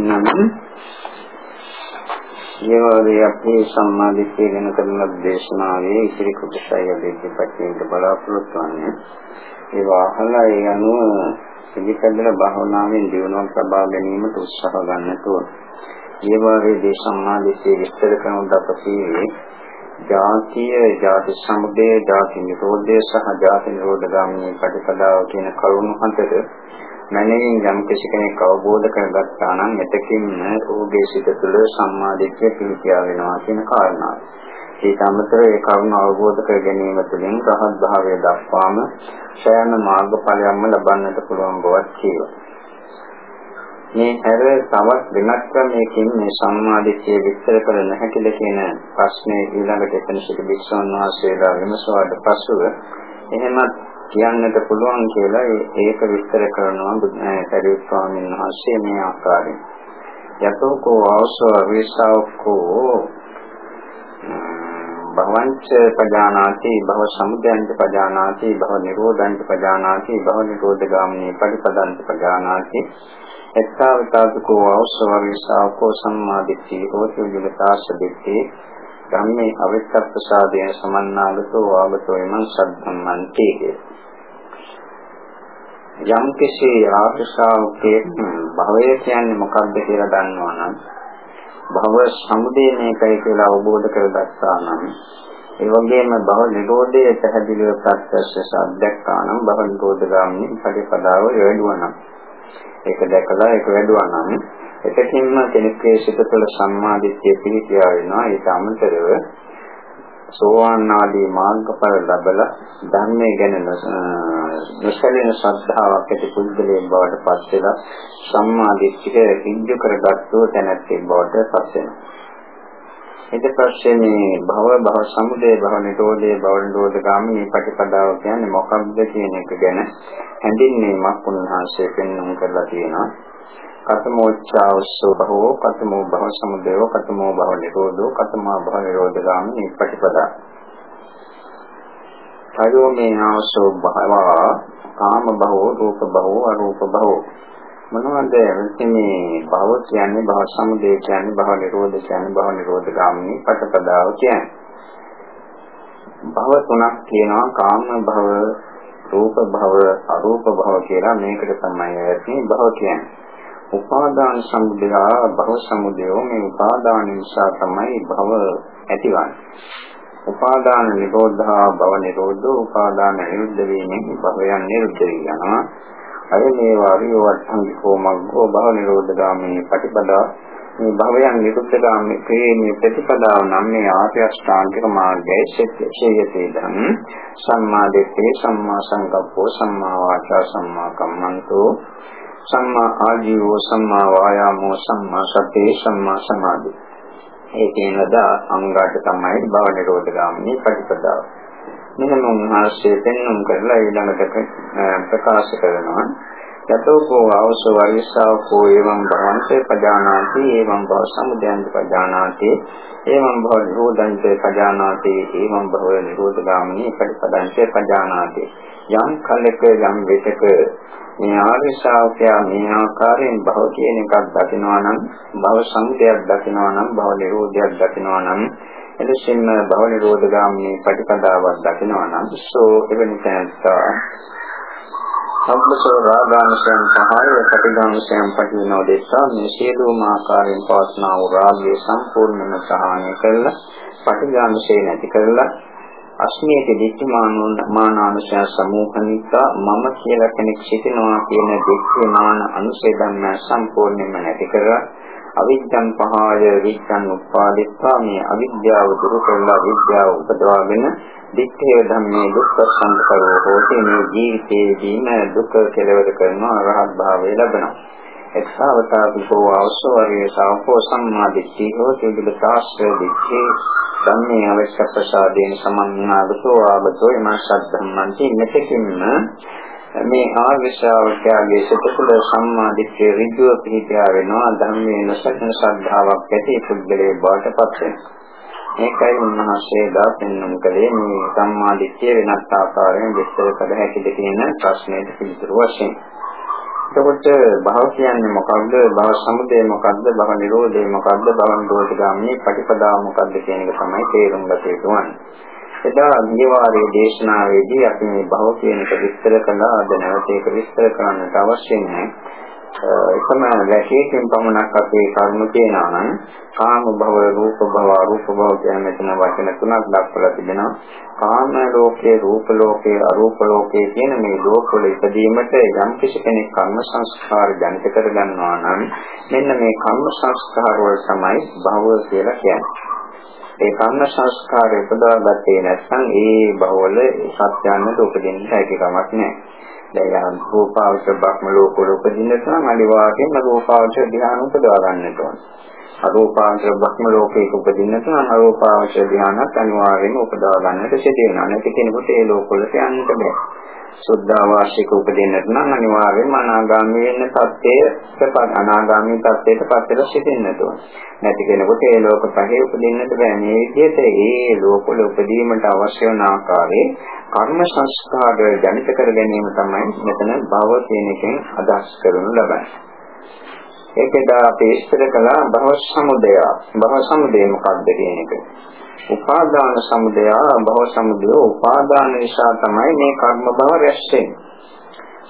නම් ඊවගේ අපේ සම්මාදිට්ඨිය ගැන කරන දේශනාවේ ඉතිරි කොටසයි අද ඉදිරිපත් බලාපොරොත්තු වෙන්නේ ඒවා අහලා ඒ අනුව පිළිපැදලා භාවනාවෙන් දියුණුවක් ලබා ගැනීමට උත්සාහ ගන්නට ඕන. ඒ වාගේ දේශම්මාදිට්ඨිය විස්තර කරන දපසීවේ ජාතිය, ජාති සමුදය, ජාති නිරෝධය සහ ජාති නිරෝධ ගාමී ප්‍රතිපදාව කියන කරුණු හතර මනමින් යම් කෙනෙක් අවබෝධ කරගත්තා නම් මෙතකින් ඔහුගේ සිත තුළ සම්මාදිට්ඨිය පිහිටියා වෙනවා කියන කාරණාව. ඊට අමතරව ඒ කරුණ අවබෝධ කර ගැනීම තුළින් රහත් භාවය දක්වාම ශයන මාර්ගඵලයක්ම ලබන්නට පුළුවන් බවත් කියනවා. මේ හැර තවත් වෙනත් ක්‍රමයකින් මේ සම්මාදිට්ඨිය විස්තර කර නැහැකිද කියන ප්‍රශ්නේ ඊළඟට එතන සිට වික්ෂුන් වහන්සේලා විමසුවාට පසුව එහෙමත් කියන්නට පුළුවන් කියලා ඒක විස්තර කරනවා සරියුත් ස්වාමීන් වහන්සේ මේ ආකාරයෙන්. යතෝකෝ අවසෝ විසාවකෝ භවංච පජානාති භව සමුදයන්ච පජානාති භව නිරෝධංච පජානාති භව නිරෝධගාමිනී පටිපදංච පජානාති එත්තාවතාවකෝ අවසෝ විසාවකෝ සම්මාදිට්ඨි හෝති විගතාස දිට්ඨි ධම්මේ අවිත්තප්පසාදේන සමන්නාගතෝ ආගතෝ එමන් සද්ධම්මන්ති කියලා. යම් කිසි ආශාවකේ භවය කියන්නේ මොකක්ද කියලා දන්නවනම් භව සමුදය මේකයි කියලා අවබෝධ කරගත්තා නම් ඒ වගේම භව නිරෝධය පැහැදිලිව ප්‍රත්‍යක්ෂ සාධ්‍යක්කා නම් භව නිරෝධ ගාමිනී පරිපදාව වැඩුවා නම් ඒක දැකලා ඒක වැඩුවා නම් එතකින්ම කෙනෙක්ගේ සිත තුළ සම්මාදිට්ඨිය පිහිටියා වෙනවා. ඒක අමතරව සෝවාන් ආදී මාර්ගඵල ලැබලා ධර්මයේ ගැන නොසැලෙන ශ්‍රද්ධාවක් ඇති පුද්ගලයෙක් බවට පත් වෙලා සම්මා දිට්ඨිය හිඳු කරගත්තු තැනැත්තෙක් බවට පත් වෙනවා. ඊට පස්සේ මේ භව භව සමුදය භව නිරෝධය භව නිරෝධ ගාමිනී ප්‍රතිපදාව කියන්නේ මොකක්ද කියන එක ගැන හැඳින්වීමක් උන්වහන්සේ පෙන්වන්න කරලා තියෙනවා. කතමෝච්ඡාවස්සෝ භවෝ කතමෝ භව සමුදයෝ කතමෝ භව නිරෝධෝ කතමා භව නිරෝධගාමී ප්‍රතිපදා අයෝ මේ ආසෝ භව කාම භවෝ රූප භවෝ අරූප භවෝ. මොනවද මේ භව කියන්නේ භව සමුදය කියන්නේ භව නිරෝධ කියන්නේ භව නිරෝධගාමී ප්‍රතිපදාව කියන්නේ. භව තුනක් තියෙනවා කාම භව රූප භව අරූප භව කියලා මේකට තමයි ඇති භව කියන්නේ. උපාදාන සමුදය භව සමුදය මේ උපාදාන නිසා තමයි භව ඇතිවන්නේ. උපාදාන නිරෝධා භව නිරෝධෝ උපාදාන නිරුද්ධ වීමෙන් භවයන් නිරුද්ධ වෙනවා. අර මේ වාරිය වර්ධංගිකෝ මග්ගෝ භව නිරෝධ ගාමී ප්‍රතිපදා මේ භවයන් නිරුද්ධ ගාමී ක්‍රියේ ප්‍රතිපදාව නම් මේ ආර්ය අෂ්ටාංගික මාර්ගයේ ශේයතේ ධම් සම්මා දිට්ඨි සම්මා සංකප්පෝ සම්මා වාචා සම්මා කම්මන්තෝ සම්මා ආජීවෝ සම්මා වායාමෝ සම්මා සතේ සම්මා සමාධි. ඒ කියනද අංගාට තමයි භව නිරෝධ ගාමිනී ප්‍රතිපදාව. මෙහෙම උන්වහන්සේ පෙන්වුම් කරලා ඊළඟට ප්‍රකාශ කරනවා යතෝකෝ අවසෝ වරිස්සාවකෝ එවං භවන්තේ පජානාති එවං භව සමුදයන්ත පජානාති එවං භව නිරෝධන්ත පජානාති එවං භව නිරෝධගාමිනී ප්‍රතිපදන්ත පජානාති. යම් කලක යම් විටක මේ ආර්ය ශ්‍රාවකයා මේ ආකාරයෙන් භව කියන එකක් දකිනවා නම් භව සමුදයක් දකිනවා නම් භව නිරෝධයක් දකිනවා නම් එලෙසින්ම භව නිරෝධගාමිනී ප්‍රතිපදාවක් දකිනවා නම් සෝ එවැනි තැනත්තා සම්පසෝ රාගාංශයන් පහය ප්‍රතිගාංශයන් පටිනෝ දෙස්සා මේ සියලුම ආකාරයෙන් පවස්නා වූ රාගය සම්පූර්ණයෙන්ම සහාය කරලා ප්‍රතිගාංශය නැති කරලා අස්මියක දිට්ඨිමානානුශය සමූහනිකා මම කියලා කෙනෙක් සිටිනවා කියන දිට්ඨිමාන අනුසය ධර්ම සම්පූර්ණයෙන්ම නැති කරලා අවිද්‍යං පහය විච්ඡන් උපාදිත්වා මේ අවිද්‍යාව දුරු කරලා විද්‍යාව උපදවාගෙන දික්ඛේ ධම්මේ දුක්ඛ සංකරෝ හෝති. මේ ජීවිතයේදීම දුක කෙලවර කරන අරහත් භාවය ලබනවා. එක්සාවතාවිකෝ අවසෝරිය සාවකෝ සම්මාදිට්ඨිය හෝති. විලතාස්ත්‍ර දික්ඛේ ධම්මේ අවශ්‍ය ප්‍රසාදයෙන් සමන්නාගතෝ ආගතෝ එම සද්ධම්මන්ති. මෙතකින්ම මේ ආර්ය ශ්‍රාවකයාගේ සිත තුළ සම්මා දිට්ඨිය ඍජුව පිහිටියා වෙනවා. ධම්මේ නොසකන ශ්‍රද්ධාවක් ඇති පුද්ගලයෙක් බවට පත් වෙනවා. මේකයි උන්වහන්සේ දා පෙන්වන කලේ මේ සම්මා දිට්ඨිය වෙනත් ආකාරයෙන් විස්තර කළ හැකිද කියන ප්‍රශ්නයට පිළිතුරු වශයෙන් එතකොට භව කියන්නේ මොකක්ද? භව සමුදය මොකක්ද? භව නිරෝධය මොකක්ද? භව නිරෝධ ගාමී ප්‍රතිපදාව මොකක්ද කියන එක තමයි තේරුම් ගත යුතු වන්නේ. එදා ගියවාරයේ දේශනාවේදී අපි මේ භව කියන එක විස්තර කළා. අද නැවත ඒක විස්තර කරන්නට අවශ්‍ය නැහැ. එකම වැශීකින් පමණක් අපේ කර්ම තියෙනවා නම් කාම භව රූප භව අරූප භව කියන මෙතන වචන තුනක් දක්වලා තිබෙනවා. කාම ලෝකේ රූප ලෝකේ අරූප ලෝකේ කියන මේ ලෝකවල ඉදීමට යම් කිසි කෙනෙක් කර්ම සංස්කාර ජනිත කර ගන්නවා නම් මෙන්න මේ කර්ම සංස්කාර වල තමයි භව කියලා කියන්නේ. ඒ කර්ම සංස්කාරය උපදවාගත්තේ නැත්නම් ඒ භවවල සත්‍යයන්ට උපදින්න හැකි කමක් නැහැ. දැන් රූපාවචර බ්‍රහ්ම ලෝකවල උපදින්නට නම් අනිවාර්යයෙන්ම රූපාවචර ධ්‍යාන උපදවා ගන්නට ඕන. අරූපාවචර බ්‍රහ්ම ලෝකයක උපදින්නට නම් අරූපාවචර ධ්‍යානත් අනිවාර්යයෙන්ම උපදවා ගන්නට සිදු වෙනවා. නැති කෙනෙකුට ඒ ලෝකවලට යන්නට බෑ. සුද්ධාවාසික උපදින්නට නම් අනිවාර්යයෙන්ම අනාගාමී වෙන්න තත්ත්වයට අනාගාමී තත්ත්වයට පත් වෙලා සිටින්නට ඕන. නැති කෙනෙකුට ඒ ලෝක පහේ උපදින්නට බෑ. මේ විදිහට ඒ ලෝකවල උපදීමට අවශ්‍ය වන ආකාරයේ කර්ම සංස්කාර ජනිත කර ගැනීම තමයි මෙතන භව කියන එකෙන් අදහස් කරනු ලබන්නේ. ඒකද අපි ඉස්සර කළා භව සමුදය. භව සමුදය මොකක්ද කියන එක. උපාදාන සමුදය භව සමුදය උපාදාන නිසා තමයි මේ කර්ම භව රැස් වෙන්නේ.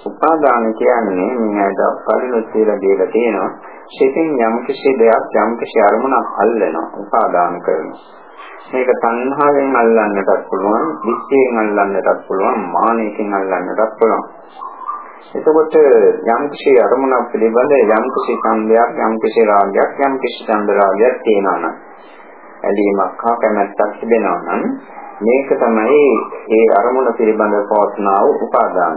උපාදාන කියන්නේ මේකට කලිනුත් කියලා දීලා තියෙනවා. සිතින් යම් කිසි දෙයක් යම් කිසි අරමුණක් අල්ලනවා උපාදාන කරනවා. මේක තණ්හාවෙන් අල්ලන්නටත් පුළුවන්, දිස්යෙන් අල්ලන්නටත් පුළුවන්, මානයකින් අල්ලන්නටත් පුළුවන්. එතකොට යම් කිසි අරමුණක් පිළිබඳ යම් කිසි සංදයක්, යම් කිසි රාගයක්, යම් කිසි චන්ද රාගයක් තියෙනවා නම් ඇලීමක් හා කැමැත්තක් තිබෙනවා නම් මේක තමයි ඒ අරමුණ පිළිබඳව පවත්නා වූ උපාදාන.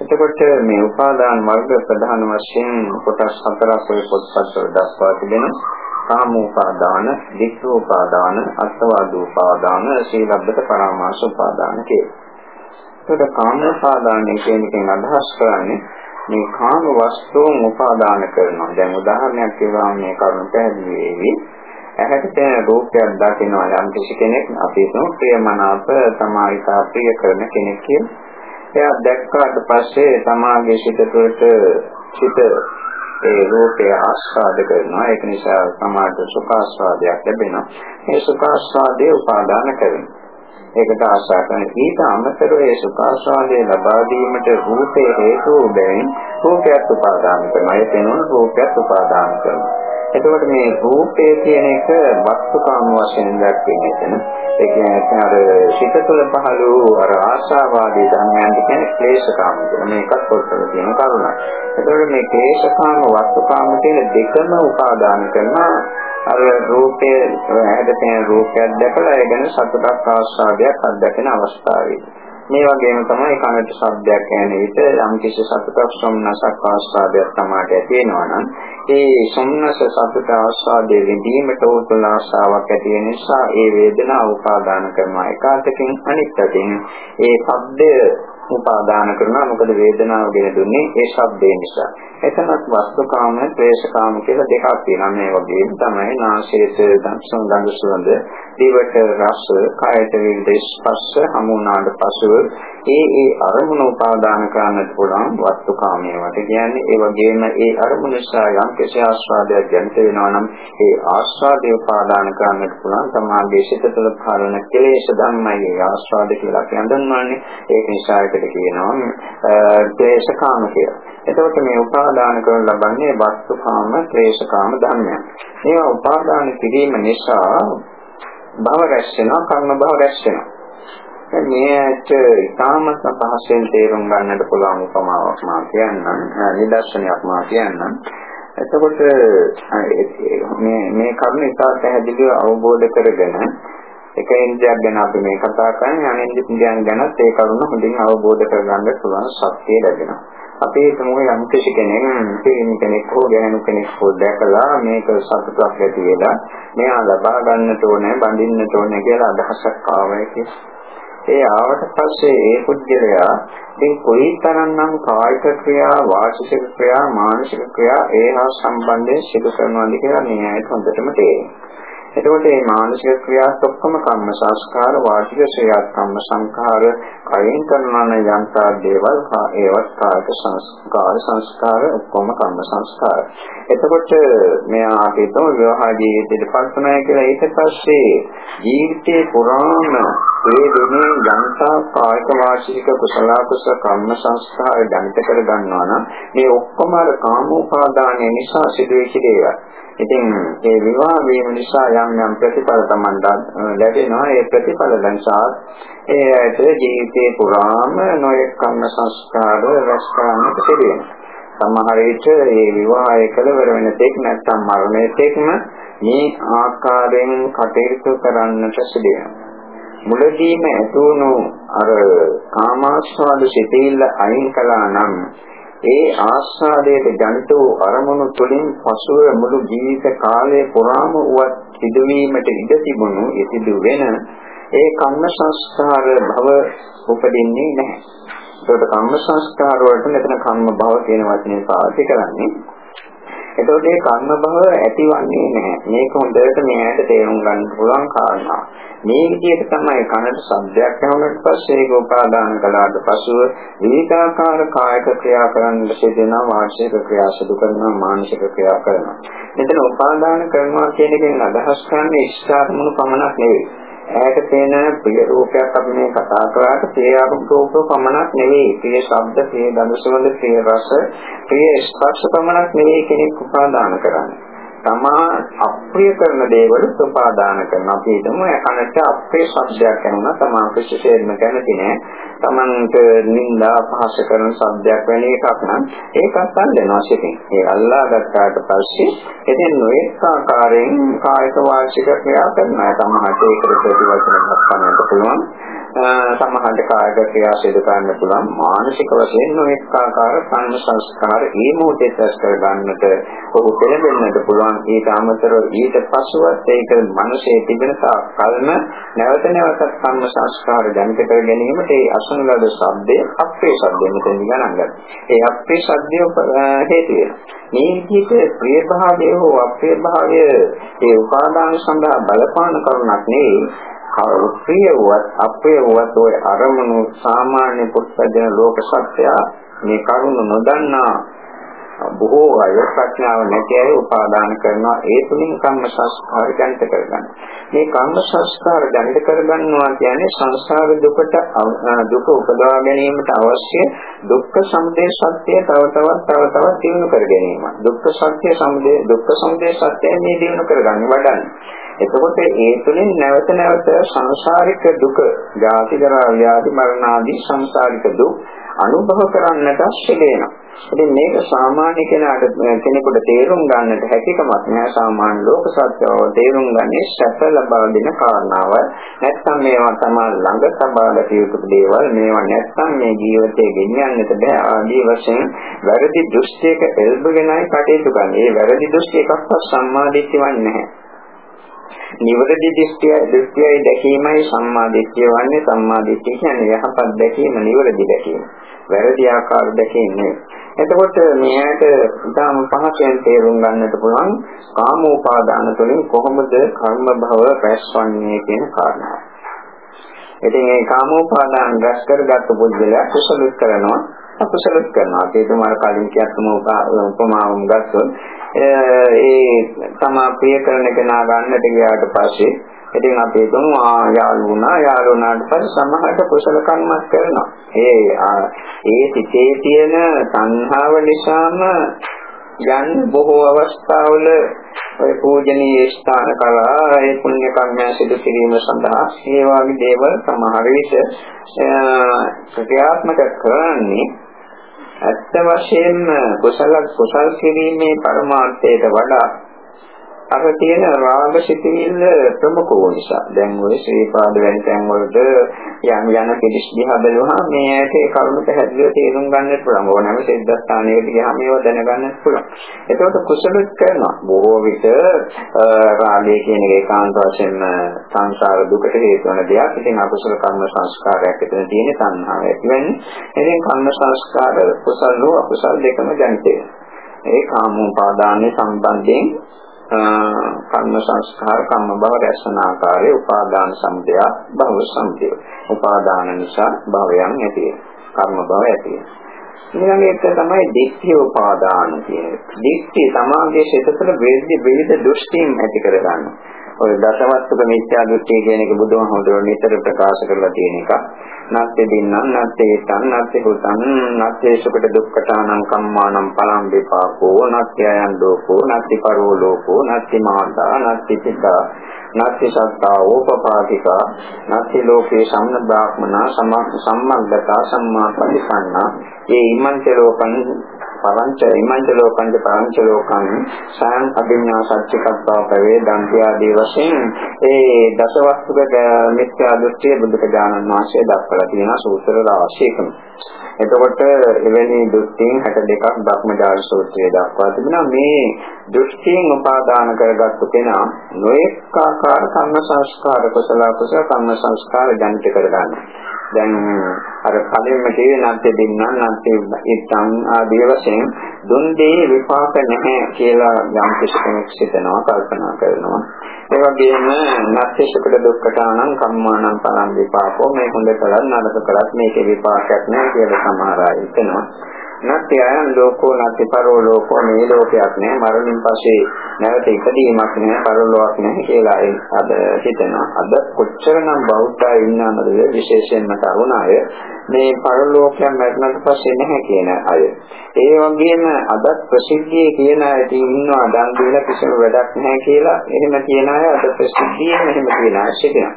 එතකොට මේ උපාදාන වර්ග ප්‍රධාන වශයෙන් කොටස් හතරක් ඔය පොත්පත්වල දක්වා තිබෙනවා. කාමෝපාදාන, වික්ඛෝපාදාන, අත්වාදෝපාදාන, සීලබ්බත පරාමාස උපාදාන කියලා. එතකොට කාමෝපාදාන කියන එකෙන් අදහස් කරන්නේ මේ කාම වස්තුන් උපාදාන කරනවා. දැන් උදාහරණයක් කියනවා මේ කරුණ පැහැදිලි වෙවි. ඇහැට පෙනෙන රූපයක් දකිනවා යම් කිසි කෙනෙක් අපි හිතමු ප්‍රියමනාප සමාහිතා ප්‍රිය කරන කෙනෙක් කියලා. එයා දැක්කාට පස්සේ සමාගයේ සිට තුළට සිට ඒ රූපය ආස්වාද කරනවා ඒක නිසා සමාජ සුඛාස්වාදයක් ලැබෙනවා මේ සුඛාස්වාදයේ උපාදාන කරනවා ඒකට ආශා කරන ඊට අමතරව ඒ සුඛාස්වාදයේ ලබා දීමට රූපේ හේතු බැවින් රූපයක් උපාදාන කරනවා ඒ වෙනුන රූපයක් උපාදාන කරනවා එතකොට මේ රූපය කියන එක වස්තුකාම වශයෙන් දැක්වෙන්නේ එතන. ඒ කියන්නේ අර සිත තුළ පහළ වූ අර ආශාවාදී ධර්මයන් කියන්නේ ක්ලේශකාම කියලා. මේකත් පොතේ තියෙන කරුණක්. එතකොට මේ ක්ලේශකාම වස්තුකාම කියන දෙකම උපාදාන කරන අර රූපයේ ඇහැට තියෙන රූපයක් දැකලා ඒ ගැන සතුටක් ආස්වාදයක් අත්දැකෙන අවස්ථාවේදී මේ වගේම තමයි කනට ශබ්දයක් ඇහෙන විට යම් කිසි සතුටක් සොම්නසක් ආස්වාදයක් තමාට ඇති වෙනවා නම් ඒ සොම්නස සතුට ආස්වාදයේ විඳීමට උතුම් ආශාවක් ඇති වෙන නිසා ඒ වේදනාව උපාදාන කරනවා එකාතකින් අනිත් අතින් ඒ ශබ්දය උපාදාන කරනවා මොකද වේදනාව ගෙන දුන්නේ ඒ ශබ්දේ නිසා. එතනත් වස්තුකාම, ක්ලේශකාම කියලා දෙකක් තියෙනවා. මේ වගේම තමයි නාසයට දක්ෂණ ගඳ සුවඳ, දිවට රස, කයට විවිධ ස්පර්ශ හමුනාට පසුව ඒ ඒ අරමුණ උපාදාන කරන්නට පුළුවන් වස්තුකාමයේ වට කියන්නේ ඒ වගේම ඒ අරමුණ නිසා යම් කිසි ආස්වාදයක් ජනිත වෙනවා නම් ඒ ආස්වාදය උපාදාන කරන්නට පුළුවන් සමාගයේ සිත තුළ පහළන කෙලෙස් ධර්මයි ඒ ආස්වාද කියලා අපි හඳුන්වන්නේ ඒක නිසා ඒකට කියනවා ක්ලේශකාම කියලා. එතකොට මේ උපාදාන කරන ලබන්නේ වස්තුකාම ක්ලේශකාම ධර්මයන්. මේවා උපාදාන කිරීම නිසා භව රැස් වෙනවා කර්ම භව රැස් වෙනවා. මේට ඉතාමත් පහසෙන් තේරුම් ගන්නට පුළුවන් උපමාවක් මා කියන්නම් නිදර්ශනයක් මා කියන්නම් එතකොට මේ මේ කරුණ ඉතා පැහැදිලිව අවබෝධ කරගෙන එක ඉන්ද්‍රියක් ගැන අපි මේ කතා කරන්නේ අනිත් ඉන්ද්‍රියන් ගැනත් ඒ කරුණ හොඳින් අවබෝධ කරගන්න පුළුවන් ශක්තිය ලැබෙනවා. අපි හිතමු යම් කිසි කෙනෙක් තේින කෙනෙක් හෝ ගැහණු කෙනෙක් හෝ දැකලා මේක සතුටක් ඇති වෙලා මෙයා ලබා ගන්නට ඕනේ, බඳින්නට ඕනේ කියලා අදහසක් ආවයි කියලා. ඒ ආවට පස්සේ ඒ පුද්ගලයා ඉතින් කොයිතරම්නම් කායික ක්‍රියා වාචික ක්‍රියා මානසික ක්‍රියා ඒ හා සම්බන්ධයෙන් සිදු කරනවාද කියලා මේ ඇයි හොඳටම තේරෙනවා. එතකොට මේ මානසික ක්‍රියාත් ඔක්කොම කම්ම සංස්කාර වාචික ක්‍රියාත් කම්ම සංඛාර කයින් කරන යන්තා දේවල් ඒවත් කායික සංස්කාර සංස්කාර ඔක්කොම කම්ම සංස්කාර. එතකොට මෙයා හිතෝ විවාහ ජීවිතයට පස්සනයි කියලා ඊට පස්සේ ජීවිතේ පුරාම ඒ දෙනේ යන්තා කායික වාචික කුසල කුසල කම්ම සංස්කාර ජනිත කර ගන්නවා නම් මේ ඔක්කොම අර කාමෝපාදානය නිසා සිදුවෙච්ච දේවල්. ඉතින් ඒ විවාහ වීම නිසා යම් යම් ප්‍රතිඵල තමන්ට ලැබෙනවා. ඒ ප්‍රතිඵල නිසා ඒ ඇයට ජීවිතේ පුරාම නොයෙක් කම්ම සංස්කාර රැස් කරන්නට සිදු වෙනවා. සමහර විට මේ විවාහය කලවර වෙන තෙක් නැත්නම් මරණය තෙක්ම මේ ආකාරයෙන් කටයුතු කරන්නට සිදු වෙනවා. මුලදීම ඇතුණු අර කාමාස්වාද සිතේල අයින් කළා නම් ඒ ආස්වාදයේ ජනිත වූ අරමුණු තුළින් පසුව මුළු ජීවිත කාලය පුරාම උවත් සිදුවීමට ඉඩ තිබුණු ඉතිදු වෙන ඒ කම්ම සංස්කාර භව උපදින්නේ නැහැ. ඒකට කම්ම සංස්කාර වලට මෙතන කම්ම භව කියන වචනේ පාවිච්චි කරන්නේ. එතකොට මේ කර්ම භව ඇතිවන්නේ නැහැ. මේක හොඳට මෙයාට තේරුම් ගන්න පුළුවන් කාරණා. මේ විදිහට තමයි කනට ශබ්දයක් ඇහුනට පස්සේ ඒක උපාදාන කළාට පසුව විවිධාකාර කායික ක්‍රියා කරන්න සිදෙනවා වාචික ක්‍රියා සිදු කරනවා මානසික ක්‍රියා කරනවා. මෙතන උපාදාන කරනවා කියන එකෙන් අදහස් කරන්නේ ඉෂ්ඨාර්මුණු පමණක් නෙවෙයි. ඈත පේන ප්‍රිය රූපයක් අපි මේ කතා කරාට ප්‍රිය රූප පමණක් නෙවෙයි. ප්‍රිය ශබ්ද ප්‍රිය ගඳ සුවඳ ප්‍රිය රස ප්‍රිය ස්පර්ශ පමණක් නෙවෙයි කෙනෙක් උපාදාන කරන්නේ. තමා අප්‍රිය කරන දේවල් උපාදාන කරනවා. අපි හිතමු කනට අප්‍රිය ශබ්දයක් ඇහුණා තමා විශේෂයෙන්ම කැමති නෑ. තමන්ට නිന്ദා පහස කරන ශබ්දයක් වැනි එකක් නම් ඒකත් අල්ලනවා සිතින්. ඒ අල්ලා ගත්තාට පස්සේ එතෙන් නොඑක ආකාරයෙන් කායික වාචික ක්‍රියා කරනවා. තමහට ඒකට ප්‍රතිවචන දක්වන්නට පුළුවන්. සමහරට කායික ක්‍රියා සිදු කරන්න පුළුවන් මානසික වශයෙන් නොඑක ආකාර සං සංස්කාර ඒ මොහොතේ දැස් කර ගන්නට ඔහු පෙළඹෙන්නට පුළුවන් ඊට අමතරව ඊට පසුවත් ඒක මනසේ තිබෙන කල්ම නැවත නැවතත් සං සංස්කාර ජනිත කර ගැනීමට ඒ අසන ලද ශබ්දය අපේ ශබ්දය මෙතන ගණන් ගන්න. ඒ අපේ ශබ්දය හේතු වෙනවා. මේ විදිහට ප්‍රිය භාවය හෝ අපේ භාවය ඒ උපාදාන සඳහා බලපාන කරුණක් නෙවෙයි ප්‍රිය වුවත් අප්‍රිය වුවත් ওই අරමුණු සාමාන්‍ය පුත්සජන ලෝක සත්‍ය මේ කරුණ නොදන්නා බොහෝ අය ප්‍රඥාව නැති අය උපාදාන කරනවා ඒ තුලින් කම්ම සංස්කාර ජනිත කරගන්න. මේ කම්ම සංස්කාර ජනිත කරගන්නවා කියන්නේ සංසාර දුකට දුක උපදවා ගැනීමට අවශ්‍ය දුක්ඛ සමුදය සත්‍ය තව තවත් තව තවත් දිනු කර ගැනීම. දුක්ඛ සත්‍ය සමුදය දුක්ඛ සමුදය සත්‍ය මේ දිනු කරගන්න වඩන්නේ. එතකොට ඒ තුළින් නැවත නැවත සංසාරික දුක, ජාති ජරා ව්‍යාධි මරණ ආදී සංසාරික දුක් අනුභව කරන්නට සිදෙනවා. ඉතින් මේක සාමාන්‍ය කෙනාට කෙනෙකුට තේරුම් ගන්නට හැකියාවක් නෑ සාමාන්‍ය ලෝක සත්‍යව තේරුම් ගන්නේ සැප ලබා දෙන කාරණාව. නැත්නම් මේවා තමයි ළඟ සබා ගත යුතු දේවල්. මේවා නැත්නම් මේ ජීවිතේ ගෙනියන්නට බෑ ආදී වශයෙන් වැරදි දෘෂ්ටියක එල්බගෙනයි කටයුතු කරන්නේ. ඒ වැරදි දෘෂ්ටි එකක්වත් සම්මාදිට්ඨියක් නැහැ. නිවැරදි දෘෂ්ටිය දෘෂ්ටියයි දැකීමයි සම්මා දිට්ඨිය වන්නේ සම්මා දිට්ඨිය කියන්නේ යහපත් දැකීම නිවැරදි දැකීම. වැරදි ආකාර දැකීම නෙවෙයි. එතකොට මෙයාට ඉතාම පහසෙන් තේරුම් ගන්නට පුළුවන් කාමෝපාදාන තුළින් කොහොමද කර්ම භව රැස්වන්නේ කියන කාරණාව. ඉතින් මේ කාමෝපාදාන රැස් කරගත්තු පුද්ගලයා කුසලුත් කරනවා අකුසලුත් කරනවා. ඒක තුමාර කලින් කියත්තම උපමාවම ගත්තොත් ඒ තමා ප්‍රිය කරන කෙනා ගන්නට ගියාට පස්සේ ඉතින් අපි හිතමු යාළු වුණා යාළු වුණාට පස්සේ සමහරට කුසල කර්මයක් කරනවා. ඒ ඒ සිතේ තියෙන සංහාව නිසාම යන් බොහෝ අවස්ථාවල ඔය පූජනීය ස්ථාන කලා ඒ පුණ්‍ය කර්මයන් සිදු කිරීම සඳහා ඒ වගේ දේවල් සමහර විට ක්‍රියාත්මක කරන්නේ ඇත්ත වශයෙන්ම කුසල කුසල් කිරීමේ පරමාර්ථයට වඩා අර තියෙන රාග සිතිවිල්ල ප්‍රමුඛ වූ නිසා. දැන් ඔය ශ්‍රීපාද වැනි තැන් වලට යම් යන පිළිස් දිහා බැලුවහම මේ ඇයට ඒ කරුණ පැහැදිලිව තේරුම් ගන්නට පුළුවන්. ඕනෑම සිද්ධාස්ථානයකට ගියාම ඒව දැනගන්නත් පුළුවන්. එතකොට කුසලත් කරනවා. බොහෝ විට රාගය කියන එක ඒකාන්ත වශයෙන්ම සංසාර දුකට හේතු වන දෙයක්. ඉතින් අකුසල කර්ම සංස්කාරයක් එතන තියෙන තණ්හාව ඇති වෙන්නේ. ඉතින් කර්ම සංස්කාර කුසල හෝ අකුසල දෙකම ජනිත වෙනවා ඒ කාමෝපාදානයේ සම්බන්ධයෙන් කර්ම සංස්කාර කම්ම භව රැස්න ආකාරයේ උපාදාන සමුදය භව සමුදය. උපාදාන නිසා භවයන් ඇති කර්ම භව ඇති ඊළඟ එක තමයි දිට්ඨි උපාදාන කියන්නේ. දිට්ඨි තමාගේ සිත තුළ විවිධ විවිධ දෘෂ්ටීන් ඇති කරගන්නවා. ඔය දසවස්තුක මිත්‍යා දෘෂ්ටි කියන එක බුදුහාමුදුරුවෝ නිතර ප්‍රකාශ කරලා තියෙන එක. නැත්තේ දින්නම් නැත්තේ තන් නැත්තේ හුතන් නැත්තේ සුකට දුක්ඛතානං කම්මානම් පලං විපාකෝ නැත්තේ අයං ලෝකෝ නැත්තේ පරෝ ලෝකෝ නැත්තේ මාතා නැත්තේ පිතා නැත්තේ සත්තා ඕපපාතිකා නැත්තේ ලෝකේ සම්න බ්‍රාහ්මනා සම්මග්ගතා සම්මා පරිසන්නා ඒ ඉමන්ත ලෝකං පරංච ඉමංච ලෝකං පරංච ලෝකං සයන් අභිඥා සත්‍යකත්වා ප්‍රවේදන්ති ආදී වශයෙන් ඒ දසවස්තුක මිත්‍යා දෘෂ්ටිය බුදුරජාණන් වහන්සේ දක්වලා තියෙන සූත්‍ර රාශියකම. එතකොට එවැනි දෘෂ්ටීන් 62ක් බ්‍රහ්මජාල සූත්‍රයේ දක්වා තිබෙනවා මේ දෘෂ්ටීන් උපාදාන කරගත්තු කෙනා නොඑක ආකාර කර්ම සංස්කාර කුසල කුසල කර්ම සංස්කාර ජනිත කරගන්නවා. දැන් අර කලින්ම කියේ නැත්te දෙන්නා නැත්te ඉත්තන් ආදී වශයෙන් දුන් දේ විපාක නැහැ කියලා යම් කෙනෙක් සිතනවා කල්පනා කරනවා. ඒ වගේම නැත්te සුඛ දුක්ඛතානං කම්මානං පරම් විපාකෝ මේ හොඳ කළත් නරක කළත් මේකේ විපාකයක් නැහැ කියලා සමහර අය හිතනවා. නැත්te අයන් ලෝකෝ නැත්te පරෝ ලෝකෝ මේ ලෝකයක් නෑ. මරණින් පස්සේ නැවත ඉපදීමක් නෑ පරලෝකයක් නෑ කියලා අද හිතනවා. අද කොච්චරනම් බෞද්ධය ඉන්නවද විශේෂයෙන්ම තරුණ අය මේ පරලෝකයක් මරණයට පස්සේ නැහැ කියන අය. ඒ වගේම අද ප්‍රසිද්ධියේ කියන අය ඉන්නවා දන් දීලා කිසිම වැඩක් නැහැ කියලා එහෙම කියන අය අද ප්‍රසිද්ධියෙන් එහෙම කියන අය සිටිනවා.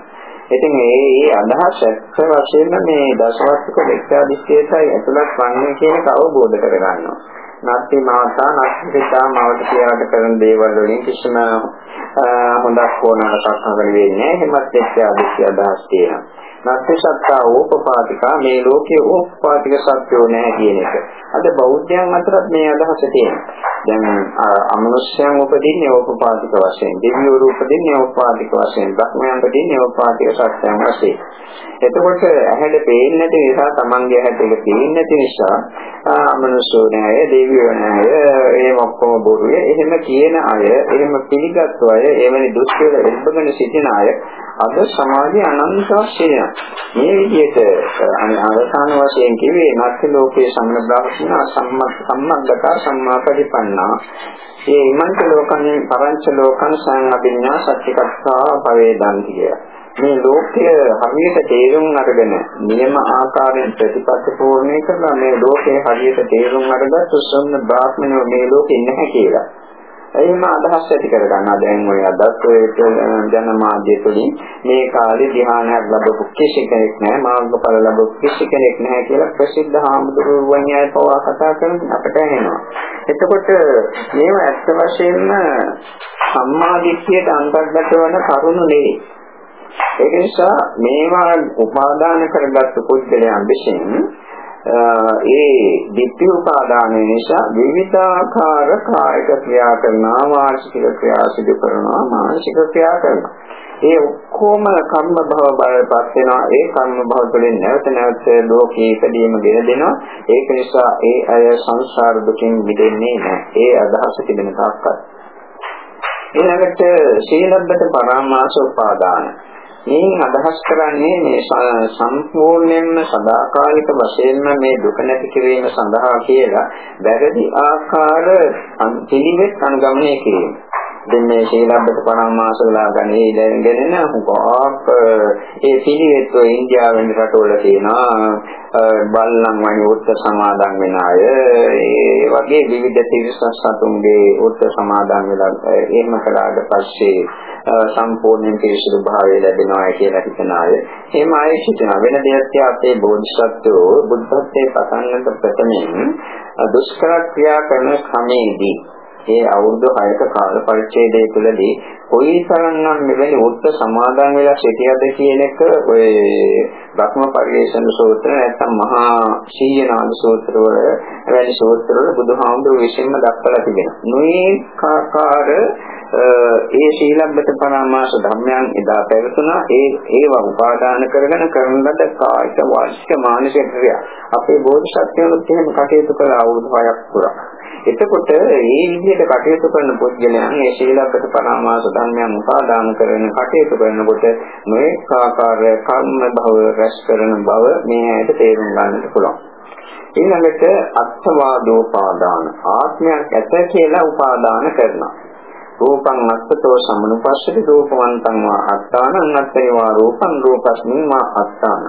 ඉතින් මේ මේ අදහස් ඇත්ත වශයෙන්ම මේ දසවස්තුක විද්‍යාදිස්ත්‍යයයි ඇතුළත් වන්නේ කියන එක අවබෝධ කරගන්නවා. නැත්නම් මාතා නැත්නම් පිතා මවට කියාට කරන දේවල් වලින් කිසිම හොඳක් හෝ නරකක් වෙන්නේ නැහැ. එහෙමත් විද්‍යාදිස්ත්‍ය අදහස් තියෙනවා. නත්ත්‍යසත්තා ඕපපාතිකා මේ ලෝකයේ ඕපපාතික සත්‍යෝ නැහැ කියන එක. අද බෞද්ධයන් අතරත් මේ අදහස තියෙනවා. දැන් අමනුෂ්‍යයන් උපදින්නේ ඕපපාතික වශයෙන්, දිව්‍යෝ උපදින්නේ ඕපපාතික වශයෙන්, බ්‍රහ්මයන් උපදින්නේ ඕපපාතික සත්‍යයන් වශයෙන්. එතකොට ඇහැට පේන්නේ නැති නිසා Tamange ඇහැට ඒක පේන්නේ නැති නිසා අමනුෂ්‍යෝ නැහැ, දිව්‍යෝ නැහැ, ඒ ඔක්කොම බොරුවේ. එහෙම කියන අය, එහෙම පිළිගත්තු අය, එවැනි දුෂ්කර එල්බගෙන සිටින අය අද සමාජයේ අනන්ත වශයෙන් මේ විදිහට අවසාන වශයෙන් කිව්වේ නැත්නම් ලෝකයේ සම්මබ්‍රාහ්මණ සම්මග්ගතා සම්මාපරිපන්නා ඒ ඉමන්ත ලෝකන් පරංච ලෝකන් සංඅභිඥා සත්‍යකත්තා පවේදන්ති කිය. මේ ලෝකය හරියට තේරුම් අරගෙන නියම ආකාරයෙන් ප්‍රතිපත්ති පූර්ණේ කරලා මේ ලෝකය හරියට තේරුම් අරගත් සම්ම බ්‍රාහ්මණයෝ මේ ලෝකෙ නැහැ කියලා. එහෙම අදහස් ඇති කරගන්නවා. දැන් ඔය අදත් ඔය ජනමාධ්‍ය තුලින් මේ කාලේ ධ්‍යානයක් ලැබපු කිසි කෙනෙක් නැහැ, මාර්ගඵල ලැබපු කිසි කෙනෙක් නැහැ කියලා ප්‍රසිද්ධ හාමුදුරුවෝ අය පවා කතා කරන අපට ඇහෙනවා. එතකොට මේව ඇත්ත වශයෙන්ම සම්මාදිට්ඨියට අන්තර්ගත වන කරුණු නෙවෙයි. ඒක නිසා මේවා උපාදාන කරගත්තු පුද්ගලයන් විසින් ඒ ditthi උපාදානය නිසා විවිධාකාර කායික ක්‍රියා කරනවා වාචික ක්‍රියා සිදු කරනවා මානසික ක්‍රියා කරනවා. ඒ ඔක්කොම කර්ම භව බලපත් වෙනවා. ඒ කර්ම භව වලින් නැවත නැවත ලෝකයේ ඉදීම ගෙන දෙනවා. ඒක නිසා ඒ අය සංසාර දුකින් මිදෙන්නේ නැහැ. ඒ අදහස තිබෙන තාක්කල්. ඊළඟට සීලබ්බත පරාමාස උපාදාන. මේ අදහස් කරන්නේ මේ සම්පූර්ණයෙන්ම සදාකාලික වශයෙන්ම මේ දුක නැති කිරීම සඳහා කියලා වැරදි ආකාර පිළිවෙත් අනුගමනය කිරීම. දැන් මේ ශීලබ්බත පරමාසවලා ගන්නේ දැනගෙන හුඟක් ඒ පිළිවෙත් ඔය ඉන්දියාවෙන් රටවල තියෙනවා බල්ලන් වගේ උත්ත සමාදන් වෙන අය ඒ වගේ විවිධ තිරසස් සතුන්ගේ උත්ත සමාදන් වෙලා එහෙම කළාට පස්සේ සම්පූර්ණයෙන් පිරිසිදු භාවය ලැබෙනවා කියලා හිතන අය. එහෙම අය හිතන වෙන දෙයක් අපේ බෝධිසත්වෝ. බුද්ධත්වයේ පතන්නට ප්‍රථමයෙන් දුෂ්කර ක්‍රියා කරන ක්‍රමයේදී ඒ අවුරුදු 6ක කාල පරිච්ඡේදය තුළදී කොයි තරම්නම් මෙවැනි උත්ත සමාදන් වෙලා සිටියද කියන එක ඔය භක්ම පරිවේෂණ සූත්‍ර නැත්නම් මහා සීයනාද සූත්‍ර වල එවැනි සූත්‍ර වල බුදුහාමුදුරුවෝ විසින්ම දක්වලා තිබෙනවා. මේ කාකාර ඒ ශීලබ්බත පරාමාස ධර්මයන් එදා පැවතුණා. ඒ ඒවා උපාදාන කරගෙන කරන ලද කායික වාචික මානසික ක්‍රියා. අපේ බෝධිසත්වයන්ත් එහෙම කටයුතු කළ අවුරුදු 6ක් පුරා. එතකොට මේ විදිහට කටයුතු කරන පුද්ගලයන් මේ ශීලබ්බත පරාමාස ධර්මයන් උපාදාන කරගෙන කටයුතු කරනකොට මේ ආකාර කර්ම භව රැස් කරන බව මේ ඇයට තේරුම් ගන්නට පුළුවන්. ඊළඟට අත්වාදෝපාදාන. ආත්මයක් ඇත කියලා උපාදාන කරනවා. රූපං අත්තතෝ සමනුපස්සති රූපවන්තං වා අත්තානං අත්තේවා රූපං රූපස්මින් වා අත්තාන.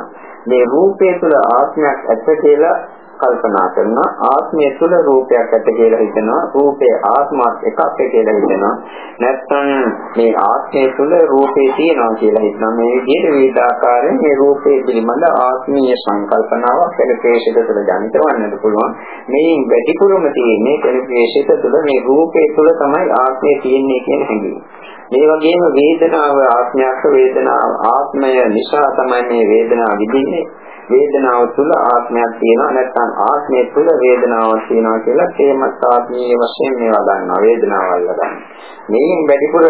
මේ රූපය තුළ ආත්මයක් ඇත කියලා කල්පනා කරනවා ආත්මය තුළ රූපයක් ඇත කියලා හිතනවා රූපේ ආත්මත් එකක් කියලා හිතනවා. නැත්නම් මේ ආත්මය තුළ රූපේ තියෙනවා කියලා හිතනවා. මේ විදිහට විවිධ ආකාරයෙන් මේ රූපේ පිළිබඳ ආත්මීය සංකල්පනාවක් පෙරපේශිත තුළ ජනිත වන්නට පුළුවන්. මේ වැඩිපුරම තියෙන්නේ පෙරපේශිත තුළ මේ රූපේ තුළ තමයි ආත්මය තියෙන්නේ කියන හැඟීම. මේ වගේම වේදනාව ආත්මයක් වේදනාව ආත්මය නිසා තමයි මේ වේදනාව විඳින්නේ. වේදනාව තුළ ආත්මයක් තියෙනවා. නැත්නම් ආත්මය තුළ වේදනාවක් තියෙනවා කියලා තේමත් ආත්මීය වශයෙන් මේවා ගන්නවා වේදනාවල් ගන්නවා. මේෙන් වැඩිපුර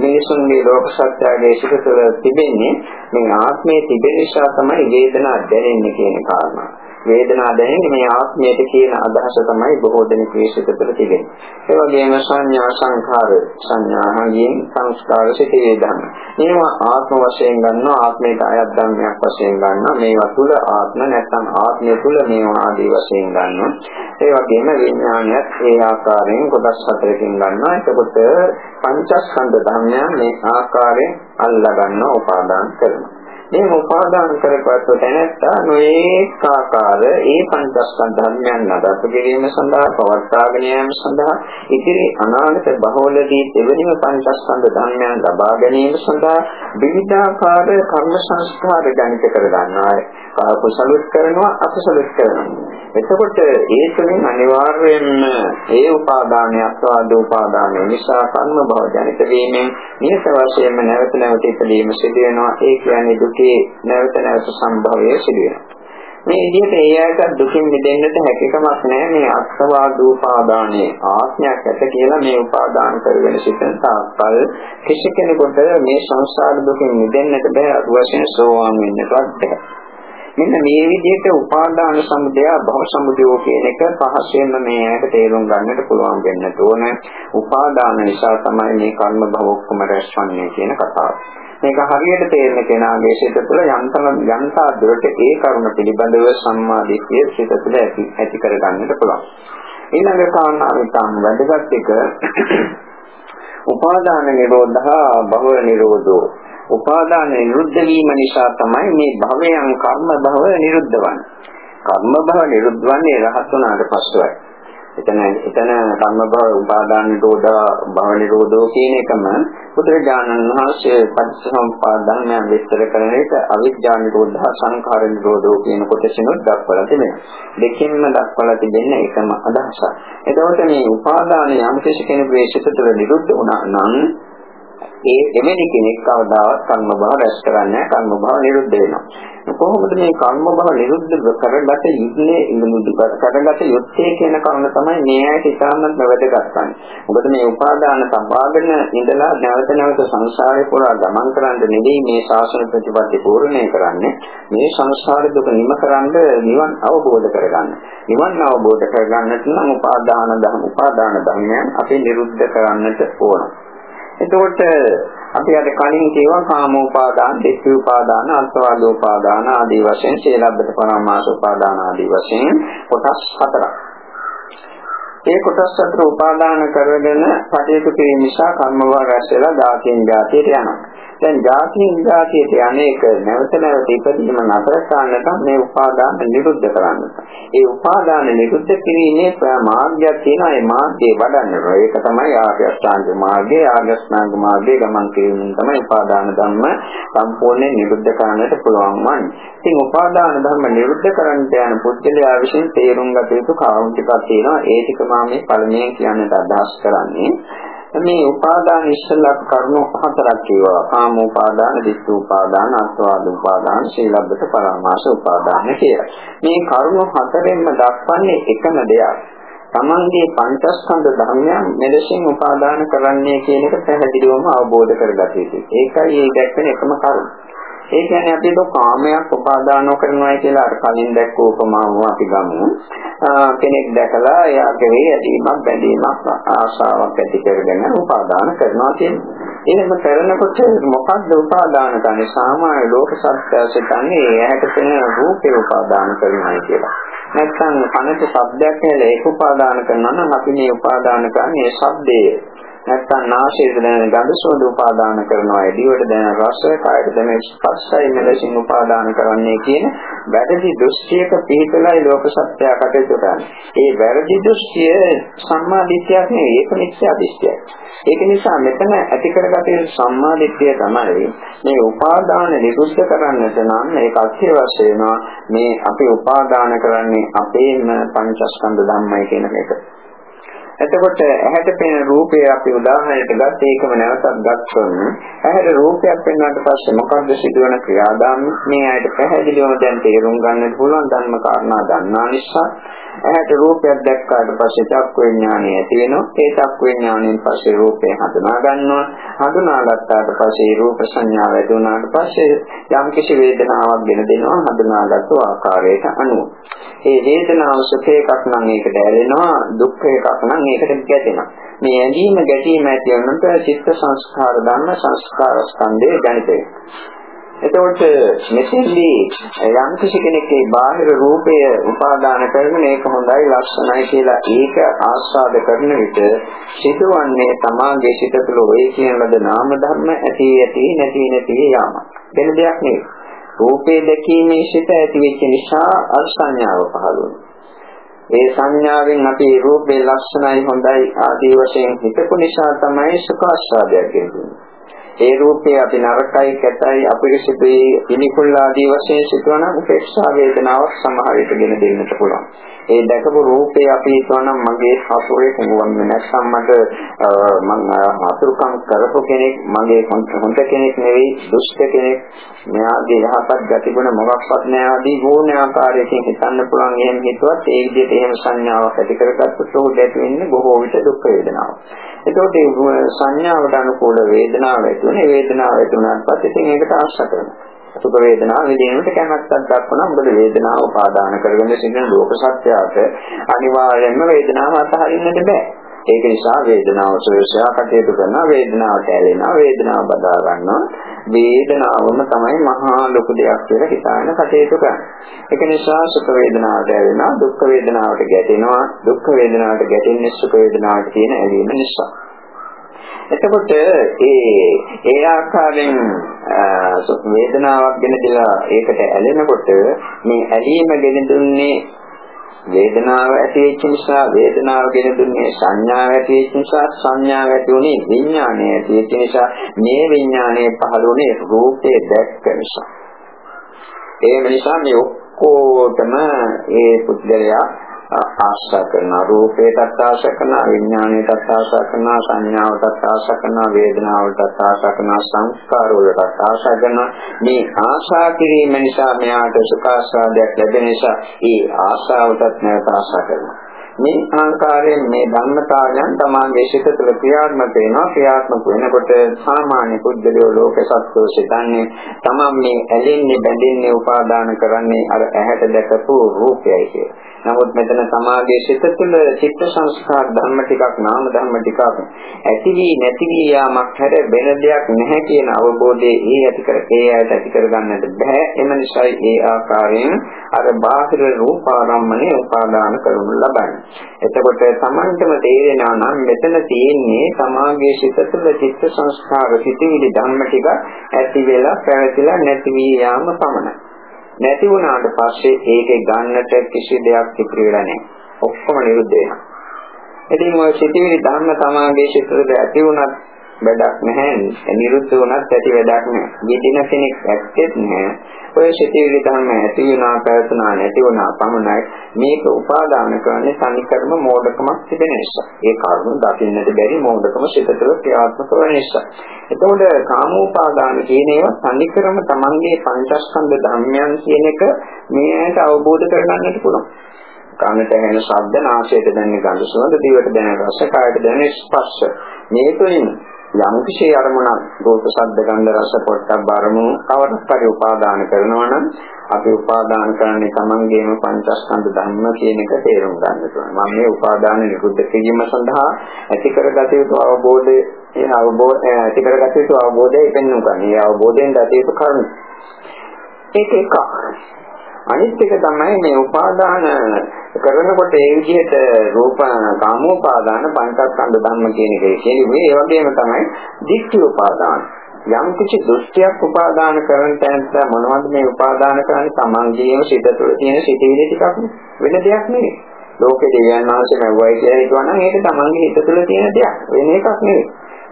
මිනිසුන්ගේ ලෝක සත්‍යයේ සිට තුළ තිබෙන්නේ මේ ආත්මයේ තිබෙන නිසා තමයි වේදනාව දැනෙන්නේ කියන කාරණා. වේදනාව දැනෙන්නේ මේ ආත්මයට කියන අදහස තමයි බොහෝ දෙනෙක් විශ්ිතතර තිබෙන්නේ. ඒ වගේම සංඥා සංඛාර සංඥාහයෙන් සංස්කාර සිටේ වේදනා. මේවා ආත්ම වශයෙන් ගන්නවා ආත්මයට අයත් ධර්මයක් වශයෙන් ගන්නවා මේවා තුල ආත්ම නැත්නම් ආත්මය තුල මේවා ආදී වශයෙන් ගන්නවා. ඒ වගේම විඥානයත් ඒ ආකාරයෙන් කොටස් හතරකින් ගන්නවා. එතකොට පංචස්කන්ධ ධර්මයන් මේ ආකාරයෙන් අල්ලා ගන්නවා උපාදාන කරනවා. මේ උපාදාන කරපත් තැනැත්තා නොඒක ආකාර ඒ පංචස්කන්ධ ධර්මයන් නඩත්තු කිරීම සඳහා පවත්වාගෙන යාම සඳහා ඉදිරි අනාගත බහවලදී දෙවෙනිම පංචස්කන්ධ ධර්මයන් ලබා ගැනීම සඳහා විවිධාකාර කර්ම සංස්කාර ජනිත කර ගන්නවා කුසලුත් කරනවා අකුසලුත් කරනවා එතකොට ඒ තුළින් අනිවාර්යයෙන්ම ඒ උපාදානය අස්වාද උපාදානය නිසා කර්ම භව ජනිත වීමෙන් නියත වශයෙන්ම නැවත නැවත ඉදීම සිදු වෙනවා. ඒ කියන්නේ දුකේ නැවත නැවත සම්භවය සිදු වෙනවා. මේ විදිහට ඒ අයට දුකින් මිදෙන්නට හැකියාවක් නැහැ. මේ අස්වාද උපාදානයේ ආත්මයක් ඇත කියලා මේ උපාදාන කරගෙන සිටින තාක්කල් කිසි කෙනෙකුට මේ සංසාර දුකින් මිදෙන්නට බෑ අද වශයෙන් සෝවාන් වෙන්නටවත් බෑ මෙන්න මේ විදිහට උපාදාන සමුදය භව සමුදයෝ කියන එක පහසෙන්ම මේ ඇයට තේරුම් ගන්නට පුළුවන් වෙන්න ඕන. උපාදාන නිසා තමයි මේ කර්ම භව ඔක්කොම රැස්වන්නේ කියන කතාව. මේක හරියට තේරෙන කෙනාගේ සිත තුළ යන්තම් යන්තා දුරට ඒ කරුණ පිළිබඳව සම්මා දිට්ඨිය සිත තුළ ඇති ඇති කර ගන්නට පුළුවන්. ඊළඟ කාරණාව තමයි වැදගත් එක උපාදාන නිරෝධා භව නිරෝධෝ උපාදාන නිරුද්ධ වීම නිසා තමයි මේ භවයන් කර්ම භව නිරුද්ධ වන්නේ. කර්ම භව නිරුද්ධ වන්නේ රහත් වුණාට පස්සෙයි. එතන එතන කර්ම භව උපාදාන නිරෝධ භව නිරෝධෝ කියන එකම බුදුරජාණන් වහන්සේ පටිච්චසමුප්පාදයන් විස්තර කරන එක අවිද්‍යා නිරෝධ සංඛාර නිරෝධෝ කියන කොටසිනුත් දක්වලා තිබෙනවා. දෙකින්ම දක්වලා තිබෙන එකම අදහසක්. එතකොට මේ උපාදාන යම් කෙනෙකුගේ සිත තුළ නිරුද්ධ වුණා නම් ඒ එවැනි කෙනෙක් කවදාවත් කර්ම භව රැස් කරන්නේ කර්ම භව නිරුද්ධ වෙනවා. කොහොමද මේ කර්ම භව නිරුද්ධ කරගත යුත්තේ කරගත යුත්තේ කියන කරුණ තමයි මේ ඇයිට ඉතාමත් වැදගත් වන්නේ. මොකද මේ උපාදාන සම්පාදන ඉඳලා නැවත නැවත සංසාරේ පුරා ගමන් කරන්න නෙවෙයි මේ ශාසන ප්‍රතිපත්ති පූර්ණේ කරන්නේ. මේ සංසාර දුක නිම කරන්න නිවන් අවබෝධ කරගන්න. නිවන් අවබෝධ කරගන්නට නම් උපාදාන ධර්ම උපාදාන ධර්මයන් අපි නිරුද්ධ කරන්නට ඕන. එතකොට අපි අද කලින් කියවා කාමෝපාදාන, ditthිඋපාදාන, අත්වාදෝපාදාන ආදී වශයෙන් සීලබ්බත පරමාසෝපාදාන ආදී වශයෙන් කොටස් හතරක්. ඒ කොටස් හතර උපාදාන කරගෙන කටයුතු කිරීම නිසා කර්මව රැස් වෙලා ධාතීන් ධාතියට යනවා. දැන් ජාතියෙන් ජාතියට යන්නේක නැවත නැවත ඉපදීම නතර කරන්නට මේ උපාදාන නිරුද්ධ කරන්න. ඒ උපාදාන නිරුද්ධ කිරීමේ මාර්ගයක් තියෙනවා. ඒ මාර්ගයේ වඩන්න. ඒක තමයි ආර්ය අෂ්ටාංග මාර්ගය. ආර්ය අෂ්ටාංග මාර්ගයේ ගමන් කිරීමෙන් තමයි උපාදාන ධර්ම සම්පූර්ණයෙන් නිරුද්ධ කරන්නට පුළුවන් වන්නේ. ඉතින් උපාදාන ධර්ම නිරුද්ධ කරන්නට යන පුද්ගලයා විසින් තේරුම් ගත යුතු කාරණා ටිකක් තියෙනවා. ඒ ටික මම මේ පළමුවෙන් කියන්නට අදහස් කරන්නේ. මේ උපාදාන ඉස්සලා කරුණු හතරක් කියවා. කාම උපාදාන, ditth උපාදාන, අත්වාද උපාදාන, සීලබ්බත පරාමාස උපාදාන කියලා. මේ කරුණු හතරෙන්ම දක්වන්නේ එකම දෙයක්. තමන්ගේ පංචස්කන්ධ ධර්මයන් මෙලෙසින් උපාදාන කරන්නේ කියන එක පැහැදිලිවම අවබෝධ කරගත යුතුයි. ඒකයි මේ දැක්කන එකම කරුණ. ඒ කියන්නේ අපි તો කාමයක් උපාදාන කරනවා කියලා අර කලින් දැක්ක උපමාව අපි ගමු. කෙනෙක් දැකලා එයාගේ ඇදීමක් බැඳීමක් ආශාවක් ඇති කරගෙන උපාදාන කරනවා කියන්නේ. එහෙම කරනකොට මොකක්ද උපාදාන කරන්නේ? සාමාන්‍ය ලෝක සත්‍යය සිතන්නේ ඇහැට පෙනෙන රූපේ උපාදාන කරනවා කියලා. නැත්නම් කනට ශබ්දයක් කියලා ඒක උපාදාන කරනවා නම් අපි මේ උපාදාන කරන්නේ ශබ්දය. නැත්නම් නාසයට දැනෙන ගඳ සුවඳ උපාදාන කරනවා එදිවට දැනෙන රස කායට දැනෙන ස්පර්ශය මෙලෙසින් උපාදාන කරන්නේ කියන වැරදි දෘෂ්ටියක පිළිපලයි ලෝක සත්‍යය කටයුතු කරන්නේ. ඒ වැරදි දෘෂ්ටිය සම්මා දිට්ඨියක් නෙවෙයි ඒක මිත්‍යා දෘෂ්ටියක්. ඒක නිසා මෙතන ඇති කරගත යුතු සම්මා දිට්ඨිය තමයි මේ උපාදාන නිරුද්ධ කරන්නට නම් ඒක අත්‍යවශ්‍ය වෙනවා මේ අපි උපාදාන කරන්නේ අපේම පංචස්කන්ධ ධම්මයි කියන එක. එතකොට ඇහැට පෙනෙන රූපය අපි උදාහරණයට ගත්ත ඒකම නැවතත් ගත්තොත් ඇහැට රූපයක් පෙන්වන්නට පස්සේ මොකක්ද සිදුවන ක්‍රියාදාම? මේ ඇයිට පැහැදිලිවම දැන් තේරුම් ගන්නට පුළුවන් ධර්ම කාරණා දන්නා නිසා ඇහැට රූපයක් දැක්කාට පස්සේ චක්ක විඥානය ඇති වෙනවා. ඒ චක්ක විඥාණයෙන් පස්සේ රූපය හඳුනා ගන්නවා. හඳුනාගත්තාට පස්සේ රූප සංඥාව ඇති වුණාට පස්සේ යම් කිසි වේදනාවක් ගෙන දෙනවා හඳුනාගත්තු ආකාරයට අනුව. ඒ වේදනාව සුඛ එකක් නම් ඒකට ඇලෙනවා දුක්ඛ එකක් නම් ඒකට ගැටෙනවා. මේ ඇලීම ගැටීම ඇති වෙනකොට චිත්ත සංස්කාර ධර්ම සංස්කාර ස්කන්ධය ජනිත එතකොට මෙතෙන්දී යම් කිසි කෙනෙක්ගේ බාහිර රූපය උපාදාන කරගෙන ඒක හොඳයි ලක්ෂණයි කියලා ඒක ආස්වාද කරන විට සිදුවන්නේ තමාගේ සිත තුළ ඔය කියන ලද නාම ධර්ම ඇති ඇති නැති නැති යාම. වෙන දෙයක් නෙවෙයි. රූපේ දැකීමේ සිත ඇති වෙච්ච නිසා අසංඥාව පහළ වෙනවා. ඒ සංඥාවෙන් අපි රූපේ ලක්ෂණයි හොඳයි ආදී වශයෙන් හිතපු නිසා තමයි සුඛ ආස්වාදයක් ගෙන්නේ. ඒ රූපේ අපි නරකයි කැතයි අපිරිසිදුයි පිළිකුල් ආදී වශයෙන් සිතුවනම් උපේක්ෂා වේදනාවක් සමහර විට ගෙන දෙන්නට පුළුවන්. ඒ දැකපු රූපේ අපි හිතනනම් මගේ හසුරේ කුඹුවන් නැත්නම් මට මම හසුරුකම් කරපු කෙනෙක් මගේ හොඳ කෙනෙක් නෙවෙයි දුෂ්ට කෙනෙක් මෙයාගේ යහපත් ගතිගුණ මොකක්වත් නැහැ ආදී ඕන ආකාරයකින් හිතන්න පුළුවන් එහෙම හිතුවත් ඒ විදිහට එහෙම සංඥාවක් ඇති කරගත්තොත් උඩ ඇති වෙන්නේ බොහෝ විට දුක් වේදනාවක්. එතකොට මේ සංඥාවට අනුකූල වේදනාව ඇති වෙන වේදනාව ඇති වුණාට පස්සේ ඉතින් ඒකට ආශා කරනවා. සුඛ වේදනාව විඳිනකොට කැමැත්තක් දක්වනවා. මොකද වේදනාව උපාදාන කරගෙන සිටින ලෝක සත්‍යයට අනිවාර්යයෙන්ම වේදනාව අතහරින්නට බෑ. ඒක නිසා වේදනාව සෝෂයා කටයුතු කරනවා වේදනාවට ඇලෙනවා වේදනාව බදා ගන්නවා. වේදනාවම තමයි මහා ලොකු දෙයක් කියලා හිතාගෙන කටයුතු කරන්නේ. ඒක නිසා සුඛ වේදනාවට ඇලෙනවා දුක්ඛ වේදනාවට ගැටෙනවා. දුක්ඛ වේදනාවට ගැටෙන්නේ සුඛ වේදනාවට තියෙන ඇලීම නිසා. එතකොට ඒ ඒ ආකාරයෙන් වේදනාවක් ගෙන දලා ඒකට ඇලෙනකොට මේ ඇලීම ගෙන දුන්නේ වේදනාව ඇති වෙච්ච නිසා වේදනාව ගෙන දුන්නේ සංඥාව ඇති වෙච්ච නිසා සංඥාව ඇති උනේ විඥානය ඇති වෙච්ච නිසා. මේ විඥානය පහළ වුණේ රූපේ දැක්ක නිසා. ඒ නිසා මේ ඔක්කොටම ඒ පුද්ගලයා ආශා කරන රූපයටත් ආශා කරන විඥාණයටත් ආශා කරන සංඥාවටත් ආශා කරන වේදනාවටත් ආශා කරන සංස්කාර වලටත් ආශා කරන. මේ ආශා කිරීම නිසා මෙයාට සුඛාස්වාදයක් ලැබෙන නිසා ඒ ආශාවටත් නැවත ආශා කරනවා. මේ ආකාරයෙන් මේ ධර්මතාවයන් තමාගේ සිත තුළ ක්‍රියාත්මක වෙනවා. ක්‍රියාත්මක වෙනකොට සාමාන්‍ය පුද්ගලයෝ ලෝක සත්‍යෝ සිතන්නේ තමන් මේ ඇලෙන්නේ බැඳෙන්නේ උපාදාන කරන්නේ අර ඇහැට දැකපු රූපයයි කියලා. නමුත් මෙතන සමාගයේ සිත තුළ චිත්ත සංස්කාර ධර්ම ටිකක් නාම ධර්ම ටිකක් ඇති වී නැති වී යාමක් හැර වෙන දෙයක් නැහැ කියන අවබෝධයේ ඒ ඇති කර ඒ ඇයට ඇති කර ගන්නට බෑ. එම නිසායි ඒ ආකාරයෙන් අර බාහිර රූපාරම්මණය උපාදාන කරනු ලබන්නේ. එතකොට Tamanටම තේරෙනවා නම් මෙතන තියෙන්නේ සමාගයේ සිත තුළ චිත්ත සංස්කාර සිටිවිලි ධර්ම ටික ඇති වෙලා පැවතිලා නැති වී යාම පමණයි. නැති වුණාට පස්සේ ඒකේ ගන්නට කිසි දෙයක් ඉතිරි වෙලා නැහැ. ඔක්කොම නිරුද්ධ වෙනවා. ඉතින් ඔය සිටිවිලි ධර්ම සමාගයේ සිත තුළ ඇති වුණත් වැඩක් නැහැ. නිරුද්ධ වුණත් ඇති වැඩක් නැහැ. විදින කෙනෙක් ඇත්තෙත් නැහැ. ඔය සිතිවිලි ධර්ම ඇති වෙනා පැවතුනා නැති වුණා පමණයි මේක උපාදාන කරන්නේ තනිකරම මෝඩකමක් තිබෙන නිසා. ඒ කාරණු දකින්නට බැරි මෝඩකම සිතතල ක්‍රියාත්මක වෙන නිසා. එතකොට කාමෝපාදාන කියන ඒවා තනිකරම Tamanගේ පංචස්කන්ධ ධර්මයන් කියන එක මේ ඇයට අවබෝධ කරගන්නට පුළුවන්. කනට ඇහෙන ශබ්ද, නාසයට දැනෙන ගඳ සුවඳ, දිවට දැනෙන රස, කායට දැනෙන ස්පර්ශ. මේ තුලින් යම් කිසි අරමුණක් රූප, ශබ්ද, ගන්ධ, රස, පොට්ටබ්බ අරමුණු කවරක් පරි උපාදාන කරනවා නම් අපි උපාදාන කරන්නේ Tamangeම පංචස්කන්ධ ධර්ම කියන එක තේරුම් ගන්න ඕනේ. මම මේ උපාදාන නිරුද්ධ කිරීම සඳහා ඇති කරගත යුතු අවබෝධය ඒ අවබෝධ ඇති කරගත යුතු අවබෝධය පෙන්වන්න. මේ අවබෝධයෙන් දත යුතු කරුණු. ඒක එකක්. අනිත් එක තමයි මේ උපාදාන කරනකොට ඒ විදිහට රූප කාමෝපාදාන පංචස්කන්ධ ධර්ම කියන එක කියන්නේ ඒ වගේම තමයි දික්ඛ උපාදාන. යම් කිසි දෘෂ්ටියක් උපාදාන කරන තැනට මොනවද මේ උපාදාන කරන්නේ තමන්ගේම සිත තුළ තියෙන සිතේදී ටිකක් වෙන දෙයක් නෙවෙයි. ලෝකේ දෙවියන් වහන්සේ නැවුවයි කියලා හිතුවනම් ඒක තමන්ගේ හිත තුළ තියෙන දෙයක්. වෙන එකක් නෙවෙයි.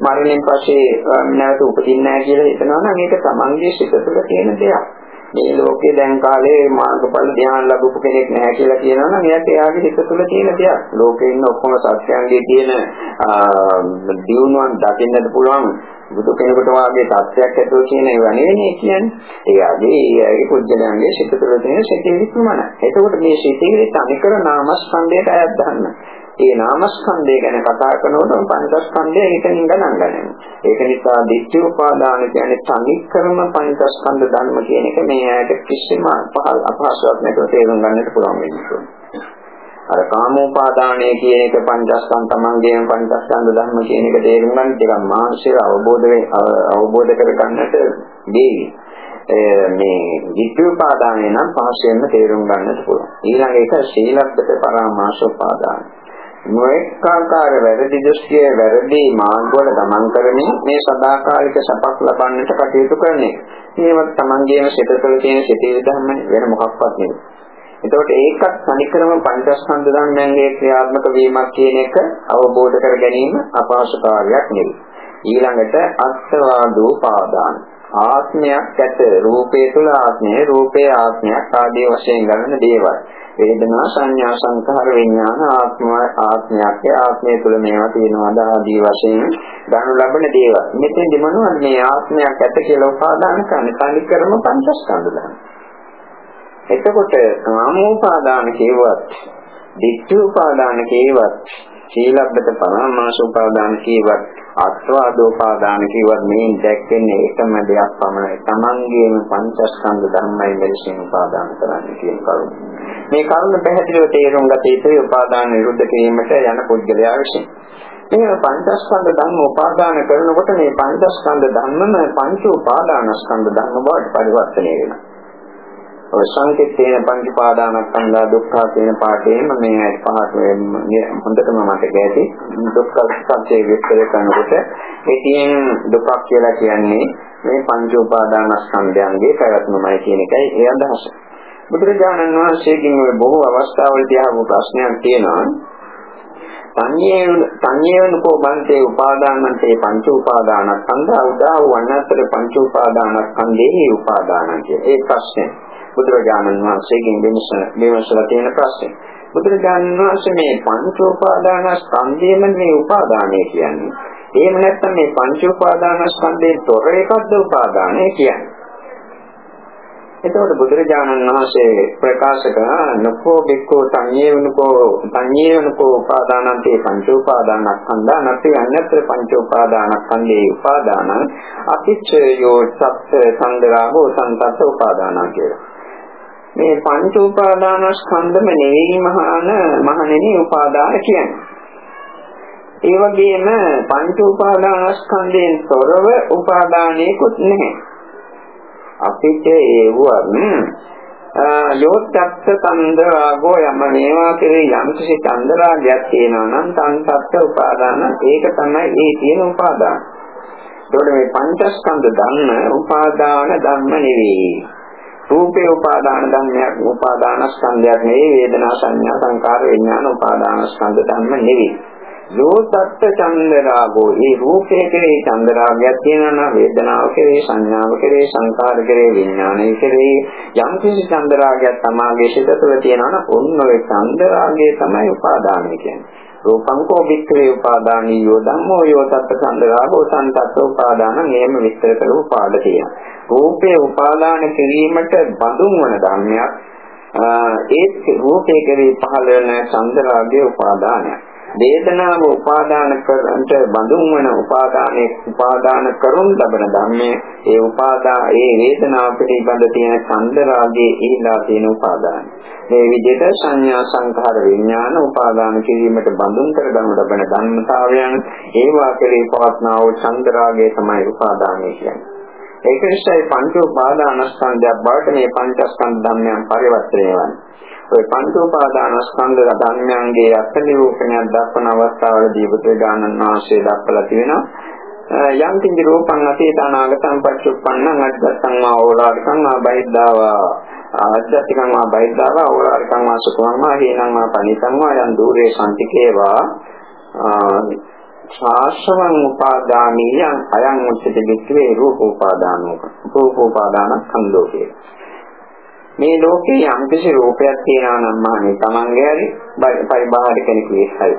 මරණයෙන් පස්සේ නැවත උපදින්නේ නැහැ කියලා හිතනවා නම් ඒක තමන්ගේ සිත තුළ තියෙන දෙයක්. මේ ලෝකේ දැන් කාලේ මාර්ගඵල ධ්‍යාන ලැබපු කෙනෙක් නැහැ කියලා කියනවා නම් එයාට එයාගේ හිත තුළ තියෙන දෙයක්. ලෝකේ ඉන්න ඔක්කොම සත්‍යයන්ගේ තියෙන දියුණුවන් දකින්නට පුළුවන් බුදු කෙනෙකුට වාගේ තත්ත්වයක් ඇතුව කියන ඒවා නෙවෙයි කියන්නේ. එයාගේ එයාගේ පුජ්‍යලයන්ගේ සිත තුළ තියෙන සිතේ ප්‍රමාණය. එතකොට මේ සිතේ තනිකර නාමස්කන්ධයට අයත් ගන්න. ඒ නාමස්කන්ධය ගැන කතා කරනකොට පංචස්කන්ධය එකකින් ගණන් ගන්නවා. ඒක නිසා දිට්ඨි උපාදාන කියන්නේ තනිකරම පංචස්කන්ධ ධර්ම කියන එක මේ ඇයට කිසිම අපහසුයක් නැතුව තේරුම් ගන්නට පුළුවන් වෙන්නේ. අර කාමෝපාදානය කියන එක පංචස්කන්ධ තමන්ගේම පංචස්කන්ධ ධර්ම කියන එක තේරුම් ගන්න ටිකක් මානසික අවබෝධ අවබෝධ කර ගන්නට දෙවි. මේ විද්‍යුපාදානය නම් පහසෙන්ම තේරුම් ගන්නට පුළුවන්. ඊළඟ එක සීලබ්බත පරාමාසෝපාදානය. නොඑක ආකාර වැරදි දෘෂ්ටිය වැරදි මාර්ගවල ගමන් කරමින් මේ සදාකාලික සපක් ලබන්නට කටයුතු කරන්නේ. මේවත් Tamanගේම සිත තුළ තියෙන සිතේ ධර්ම වෙන මොකක්වත් නෙවෙයි. එතකොට ඒකත් සනිකරම පංචස්කන්ධ ධර්මයන්ගේ ක්‍රියාත්මක වීමක් කියන එක අවබෝධ කර ගැනීම අපහසු කාර්යයක් නෙවෙයි. ඊළඟට අත්වාදෝ පාදාන. ආත්මයක් ඇත රූපේ තුල ආත්මය රූපේ ආත්මයක් ආදී වශයෙන් ගන්න දේවල් වේදනා සංඥා සංඛාර විඥාන ආත්ම ආත්මයක් ආත්මය තුල මේවා තියෙනවාද ආදී වශයෙන් ගනු ලබන දේවල්. මෙතෙන්දි මොනවද මේ ආත්මයක් ඇත කියලා උපාදාන කරන්නේ? සානිකරම පංචස්කන්ධ ධර්ම එතකොට කාමෝපාදාන කේවත් ditthi උපාදාන කේවත් සීලබ්බත පරමාස උපාදාන කේවත් අත්වාදෝපාදාන කියවත් මේ දැක්කන්නේ එකම දෙයක් පමණයි. Tamangeම පංචස්කන්ධ ධර්මයි මෙලෙසින් උපාදාන කරන්නේ කියන කරුණ. මේ කරුණ පැහැදිලිව තේරුම් ගත යුතුයි උපාදාන නිරුද්ධ කිරීමට යන පුද්ගලයා විසින්. මේ පංචස්කන්ධ ධර්ම උපාදාන කරනකොට මේ පංචස්කන්ධ ධර්මම පංච උපාදානස්කන්ධ ධර්ම බවට පරිවර්තනය වෙනවා. ඔය සංකේතේන පංච පාදානස්කන්ධා දුක්ඛ කියන පාඩේම මේ පහට හොඳටම මතක ඇති දුක්ඛ සත්‍ය විස්තර කරනකොට ඒකෙන් දුකක් කියලා කියන්නේ මේ පංච උපාදානස්කන්ධයන්ගේ පැවැත්මමයි කියන එකයි ඒ අදහස. බුදුරජාණන් වහන්සේගෙන් ඔය බොහෝ අවස්ථාවලදී අහපු ප්‍රශ්නයක් තියෙනවා සංයේන සංයේනකෝ බන්තේ උපාදානන්තේ පංච උපාදානස්කන්ධා උදා වන්නතර පංච උපාදානස්කන්ධේ උපාදානං කිය. ඒ ප්‍රශ්නේ බුදුරජාණන් වහන්සේගෙන් විමසලා තියෙන ප්‍රශ්නේ. බුදුරජාණන් වහන්සේ මේ පංච උපාදානස්කන්ධයම මේ උපාදානය කියන්නේ. එහෙම නැත්නම් මේ පංච උපාදානස්කන්ධයෙන් තොර එකක්ද උපාදානය කියන්නේ. එතකොට බුදුරජාණන් වහන්සේ ප්‍රකාශ කරන නකෝ බික්කෝ සංයේවනකෝ සංයේවනකෝ උපාදානන්තේ පංච උපාදානස්කන්ධා නැති අඤ්ඤතර පංච උපාදානස්කන්ධේ උපාදානං අතිච්ඡයෝ සත්‍ය සංදරාහෝ සන්තත් උපාදානං කියලා. මේ පංච උපාදානස්කන්ධම නෙවෙයි මහාන මහණෙනි උපාදාන කියන්නේ. ඒ වගේම පංච උපාදානස්කන්ධයෙන් තොරව උපාදානයකුත් නැහැ. අපිට ඒවන් යෝත්ත්‍ය තන්දරාගෝ යම මේවා කෙරේ යම් කිසි තන්දරාගයක් තියෙනවා නම් තන්සත්ත්‍ය උපාදාන ඒක තමයි ඒ තියෙන උපාදාන. ඒකට මේ පංචස්කන්ධ ධර්ම උපාදාන ධර්ම නෙවෙයි. රූපේ උපාදාන ධර්මයක් උපාදාන ස්කන්ධයක් නෙවෙයි වේදනා සංඥා සංකාර විඥාන උපාදාන ස්කන්ධ ධර්ම නෙවෙයි යෝතත්ත චන්දරාගෝ මේ රූපේ කෙරේ චන්දරාගයක් තියෙනවා නම් වේදනාව කෙරේ සංඥාව කෙරේ සංකාර කෙරේ විඥානය කෙරේ යම් කිසි චන්දරාගයක් තමාගේ සිත තුළ තියෙනවා නම් ඔන්න ඔය චන්දරාගය තමයි උපාදානය කියන්නේ රූපං කෝ වික්‍රේ උපාදානී යෝ ධම්මෝ යෝ තත්ත සම්දරාගෝ සංතත්ත උපාදාන නියම විස්තර කරපු පාඩ තියෙනවා. රූපේ උපාදාන කිරීමට බඳුන් වන ධර්මයක් ඒ රූපේ කෙරෙහි පහළ වෙන චන්දරාගයේ උපාදානය. වේදනාව උපාදාන කරන්ට බඳුන් වන උපාදානයේ උපාදාන කරුන් ලබන ධර්මයේ ඒ උපාදා ඒ වේදනාව පිළිබඳ තියෙන චන්දරාගයේ ඉහිලා තියෙන උපාදාන. මේ විදිහට සංඥා සංඛාර විඥාන උපාදාන කිරීමට බඳුන් කර ගනු ලබන ධර්මතාවයන් ඒවා කෙරෙහි පවත්නා වූ චන්දරාගය තමයි උපාදානය කියන්නේ. ඒක නිසා මේ පංච උපාදානස්කන්ධයක් බවට මේ පංචස්කන්ධ ධර්මයන් පරිවර්තනය වන්නේ. ඔය පංච උපාදානස්කන්ධ ධර්මයන්ගේ අත්නිරූපණයක් දක්වන අවස්ථාවලදී බුදුරජාණන් වහන්සේ දක්වලා තියෙනවා යම් කිසි රූපං අතීත අනාගතං පච්චුප්පන්නං අද්දස්සං වා ඕලාරිකං වා බහිද්ධාවා. අද්දස්තිකං වා බහිද්ධාවා ඕලාරිකං වා සුඛං වා හේනං වා පනිතං වා යන් দূරේ සම්තිකේවා ශාස්ත්‍රවං උපාදානීයං අයං උච්චති වික්‍රේ රූප උපාදානෝ රූප උපාදානස්කන්ධෝ කියලා. මේ ලෝකේ යම් කිසි රූපයක් තියෙනවා නම් මහනේ Tamange හරි පරිබාහිර කෙනෙකුගේ හරි.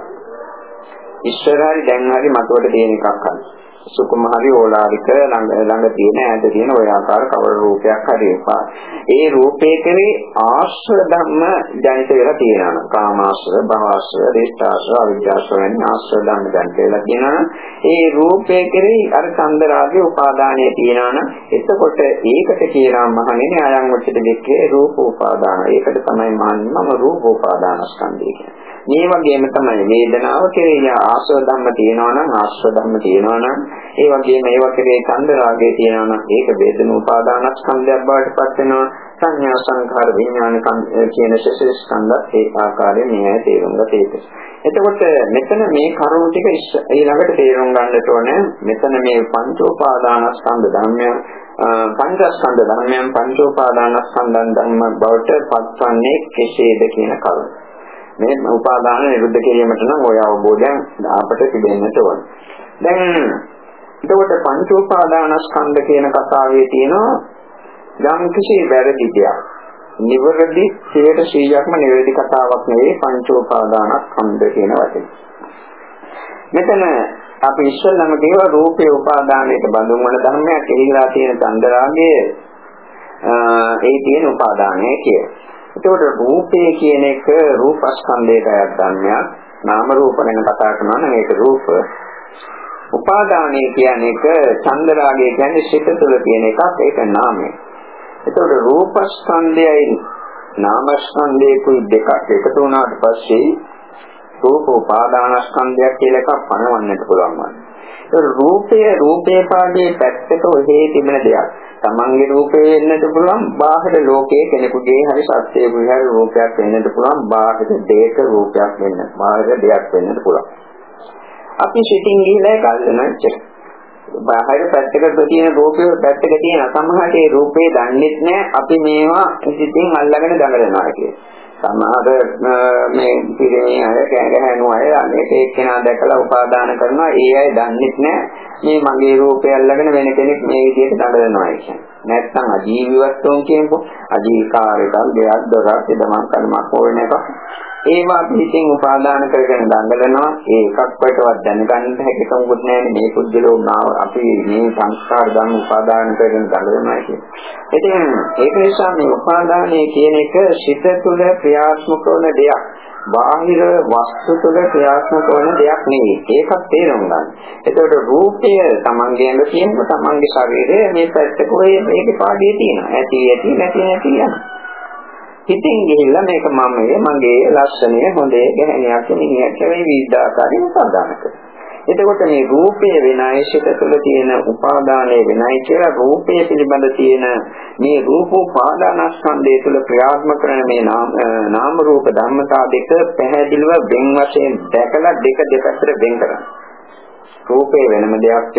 ඉස්සර හරි දැන් හරි මතුවට තියෙන එකක් හරි. සුකුම හරි ඕලාරික ළඟ ළඟ තියෙන ඈත තියෙන ඔය ආකාර කවර රූපයක් හරි එපා. ඒ රූපේ කෙරේ ආශ්‍රය ධම්ම ජනිත වෙලා තියෙනවා. කාමාශ්‍රය, භවශ්‍රය, දේශාශ්‍රය, අවිජ්ජාශ්‍රය වැනි ආශ්‍රය ධම්ම ජනිත වෙලා තියෙනවා. ඒ රූපේ කෙරේ අර චන්දරාගේ උපාදානය තියෙනවා. එතකොට ඒකට කියනවා මහණෙනි අයං වච්චිත දෙකේ රූප උපාදාන. ඒකට තමයි මම රූප උපාදානස්කන්ධය කියන්නේ. මේ වගේම තමයි වේදනාව කෙරෙහි ආශ්‍රව ධම්ම තියෙනවා නම් ආශ්‍රව ධම්ම තියෙනවා නම් ඒ වගේම ඒව කෙරෙහි ඡන්ද රාගය තියෙනවා නම් ඒක වේදන උපාදානස්කන්ධයක් බවට පත් වෙනවා සංඥා සංඛාර විඥාන කියන ශේෂ ස්කන්ධත් ඒ ආකාරයෙන් මේ තේරුම් ගත යුතුයි. එතකොට මෙතන මේ කරුණු ටික ඊළඟට තේරුම් ගන්නට ඕනේ මෙතන මේ පංචෝපාදානස්කන්ධ ධර්මයන් පංචස්කන්ධ ධර්මයන් පංචෝපාදානස්කන්ධ ධර්ම බවට පත්වන්නේ කෙසේද කියන කරුණ. මේ උපාදාන නිරුද්ධ කිරීමට නම් ওই අවබෝධයන් අපට තිබෙන්නට ඕන. දැන් එතකොට පංච උපාදානස්කන්ධ කියන කතාවේ තියෙනවා යම් කිසි වැරදි දෙයක්. නිවැරදි 100%ක්ම නිවැරදි කතාවක් නෙවෙයි පංච උපාදානස්කන්ධ කියන වචනේ. මෙතන අපි ඉස්සෙල්ලාම කියව රූපේ උපාදානයට බඳුන් වන ධර්මයක් එහිලා තියෙන චන්දරාගයේ ඒ තියෙන උපාදානය කියලා. එතකොට රූපය කියන එක රූපස්කන්ධයට අයත් ධර්මයක්. නාම රූප ගැන කතා කරනවා නම් ඒක රූප. උපාදානය කියන්නේ එක චන්දරාගය කියන්නේ සිත තුළ තියෙන එකක් ඒක නාමය. එතකොට රූපස්කන්ධයයි නාමස්කන්ධයකුයි දෙකක් එකතු වුණාට පස්සේ රූප උපාදානස්කන්ධයක් කියලා එකක් පනවන්නට පුළුවන් වන්නේ. ඒ රූපය රූපේ පාඩේ පැත්තක ඔහේ තිබෙන දෙයක්. තමන්ගේ රූපේ වෙන්නට පුළුවන් බාහිර ලෝකයේ කෙනෙකුගේ හරි සත්‍යයේ හරි රූපයක් වෙන්නට පුළුවන් බාහිර දෙයක රූපයක් වෙන්න බාහිර දෙයක් වෙන්නට පුළුවන්. අපි සිතින් ගිහිලා ගල්නවා ඉච්චර බාහිර පැත්තකට තියෙන රූපය පැත්තක තියෙන සමහරට ඒ රූපේ දන්නේ නැහැ අපි මේවා සිතින් අල්ලගෙන දඟලනවා කියලා. සමහර මේ පිරිමි අය කෑගහනු අය අනේක එක්කෙනා දැකලා උපාදාන කරනවා. ඒ අය දන්නේ නැහැ මේ මගේ රූපය අල්ලගෙන වෙන කෙනෙක් මේ විදිහට නඩලනවා කියන්නේ. නැත්තම් අජීවී වස්තුන් කියනකො අජීවිකාරයක් දෙයක් දොරක් දෙමක් කර්මක් ඕන එකක්. ඒවා පිටින් උපාදාන කරගෙන දඟලනවා ඒ එකක්වටවත් දැනගන්න හැකියාවක් නැහැ මේ පුද්ගලෝ මාව අපි මේ සංස්කාර ධර්ම උපාදාන කරගෙන දඟලනවා කියන්නේ. ඉතින් ඒක නිසා මේ උපාදානය කියන එක සිත තුළ ක්‍රියාත්මක වන දෙයක්. බාහිර වස්තු තුළ ක්‍රියාත්මක වන දෙයක් නෙවෙයි. ඒකත් තේරුම් ගන්න. එතකොට රූපය තමන්ගේ ඇඟ තියෙනකොට තමන්ගේ ශරීරය මේ පැත්තක ඔය මේකේ පාඩියේ තියෙනවා. ඇති ඇති නැති නැති යනවා. හිතින් ගිහිල්ලා මේක මමයේ මගේ ලක්ෂණය හොඳේ ගැහණියක් මිනිහක් මේ විවිධාකාරයෙන් උපාදාන කරනවා. එතකොට මේ රූපය වෙනයි සිත තුළ තියෙන උපාදානය වෙනයි කියලා රූපය පිළිබඳ තියෙන මේ රූප උපාදානස්කන්ධය තුළ ක්‍රියාත්මක කරන මේ නාම රූප ධර්මතා දෙක පැහැදිලිව වෙන් වශයෙන් දැකලා දෙක දෙකට වෙන් කරනවා. රූපේ වෙනම දෙයක්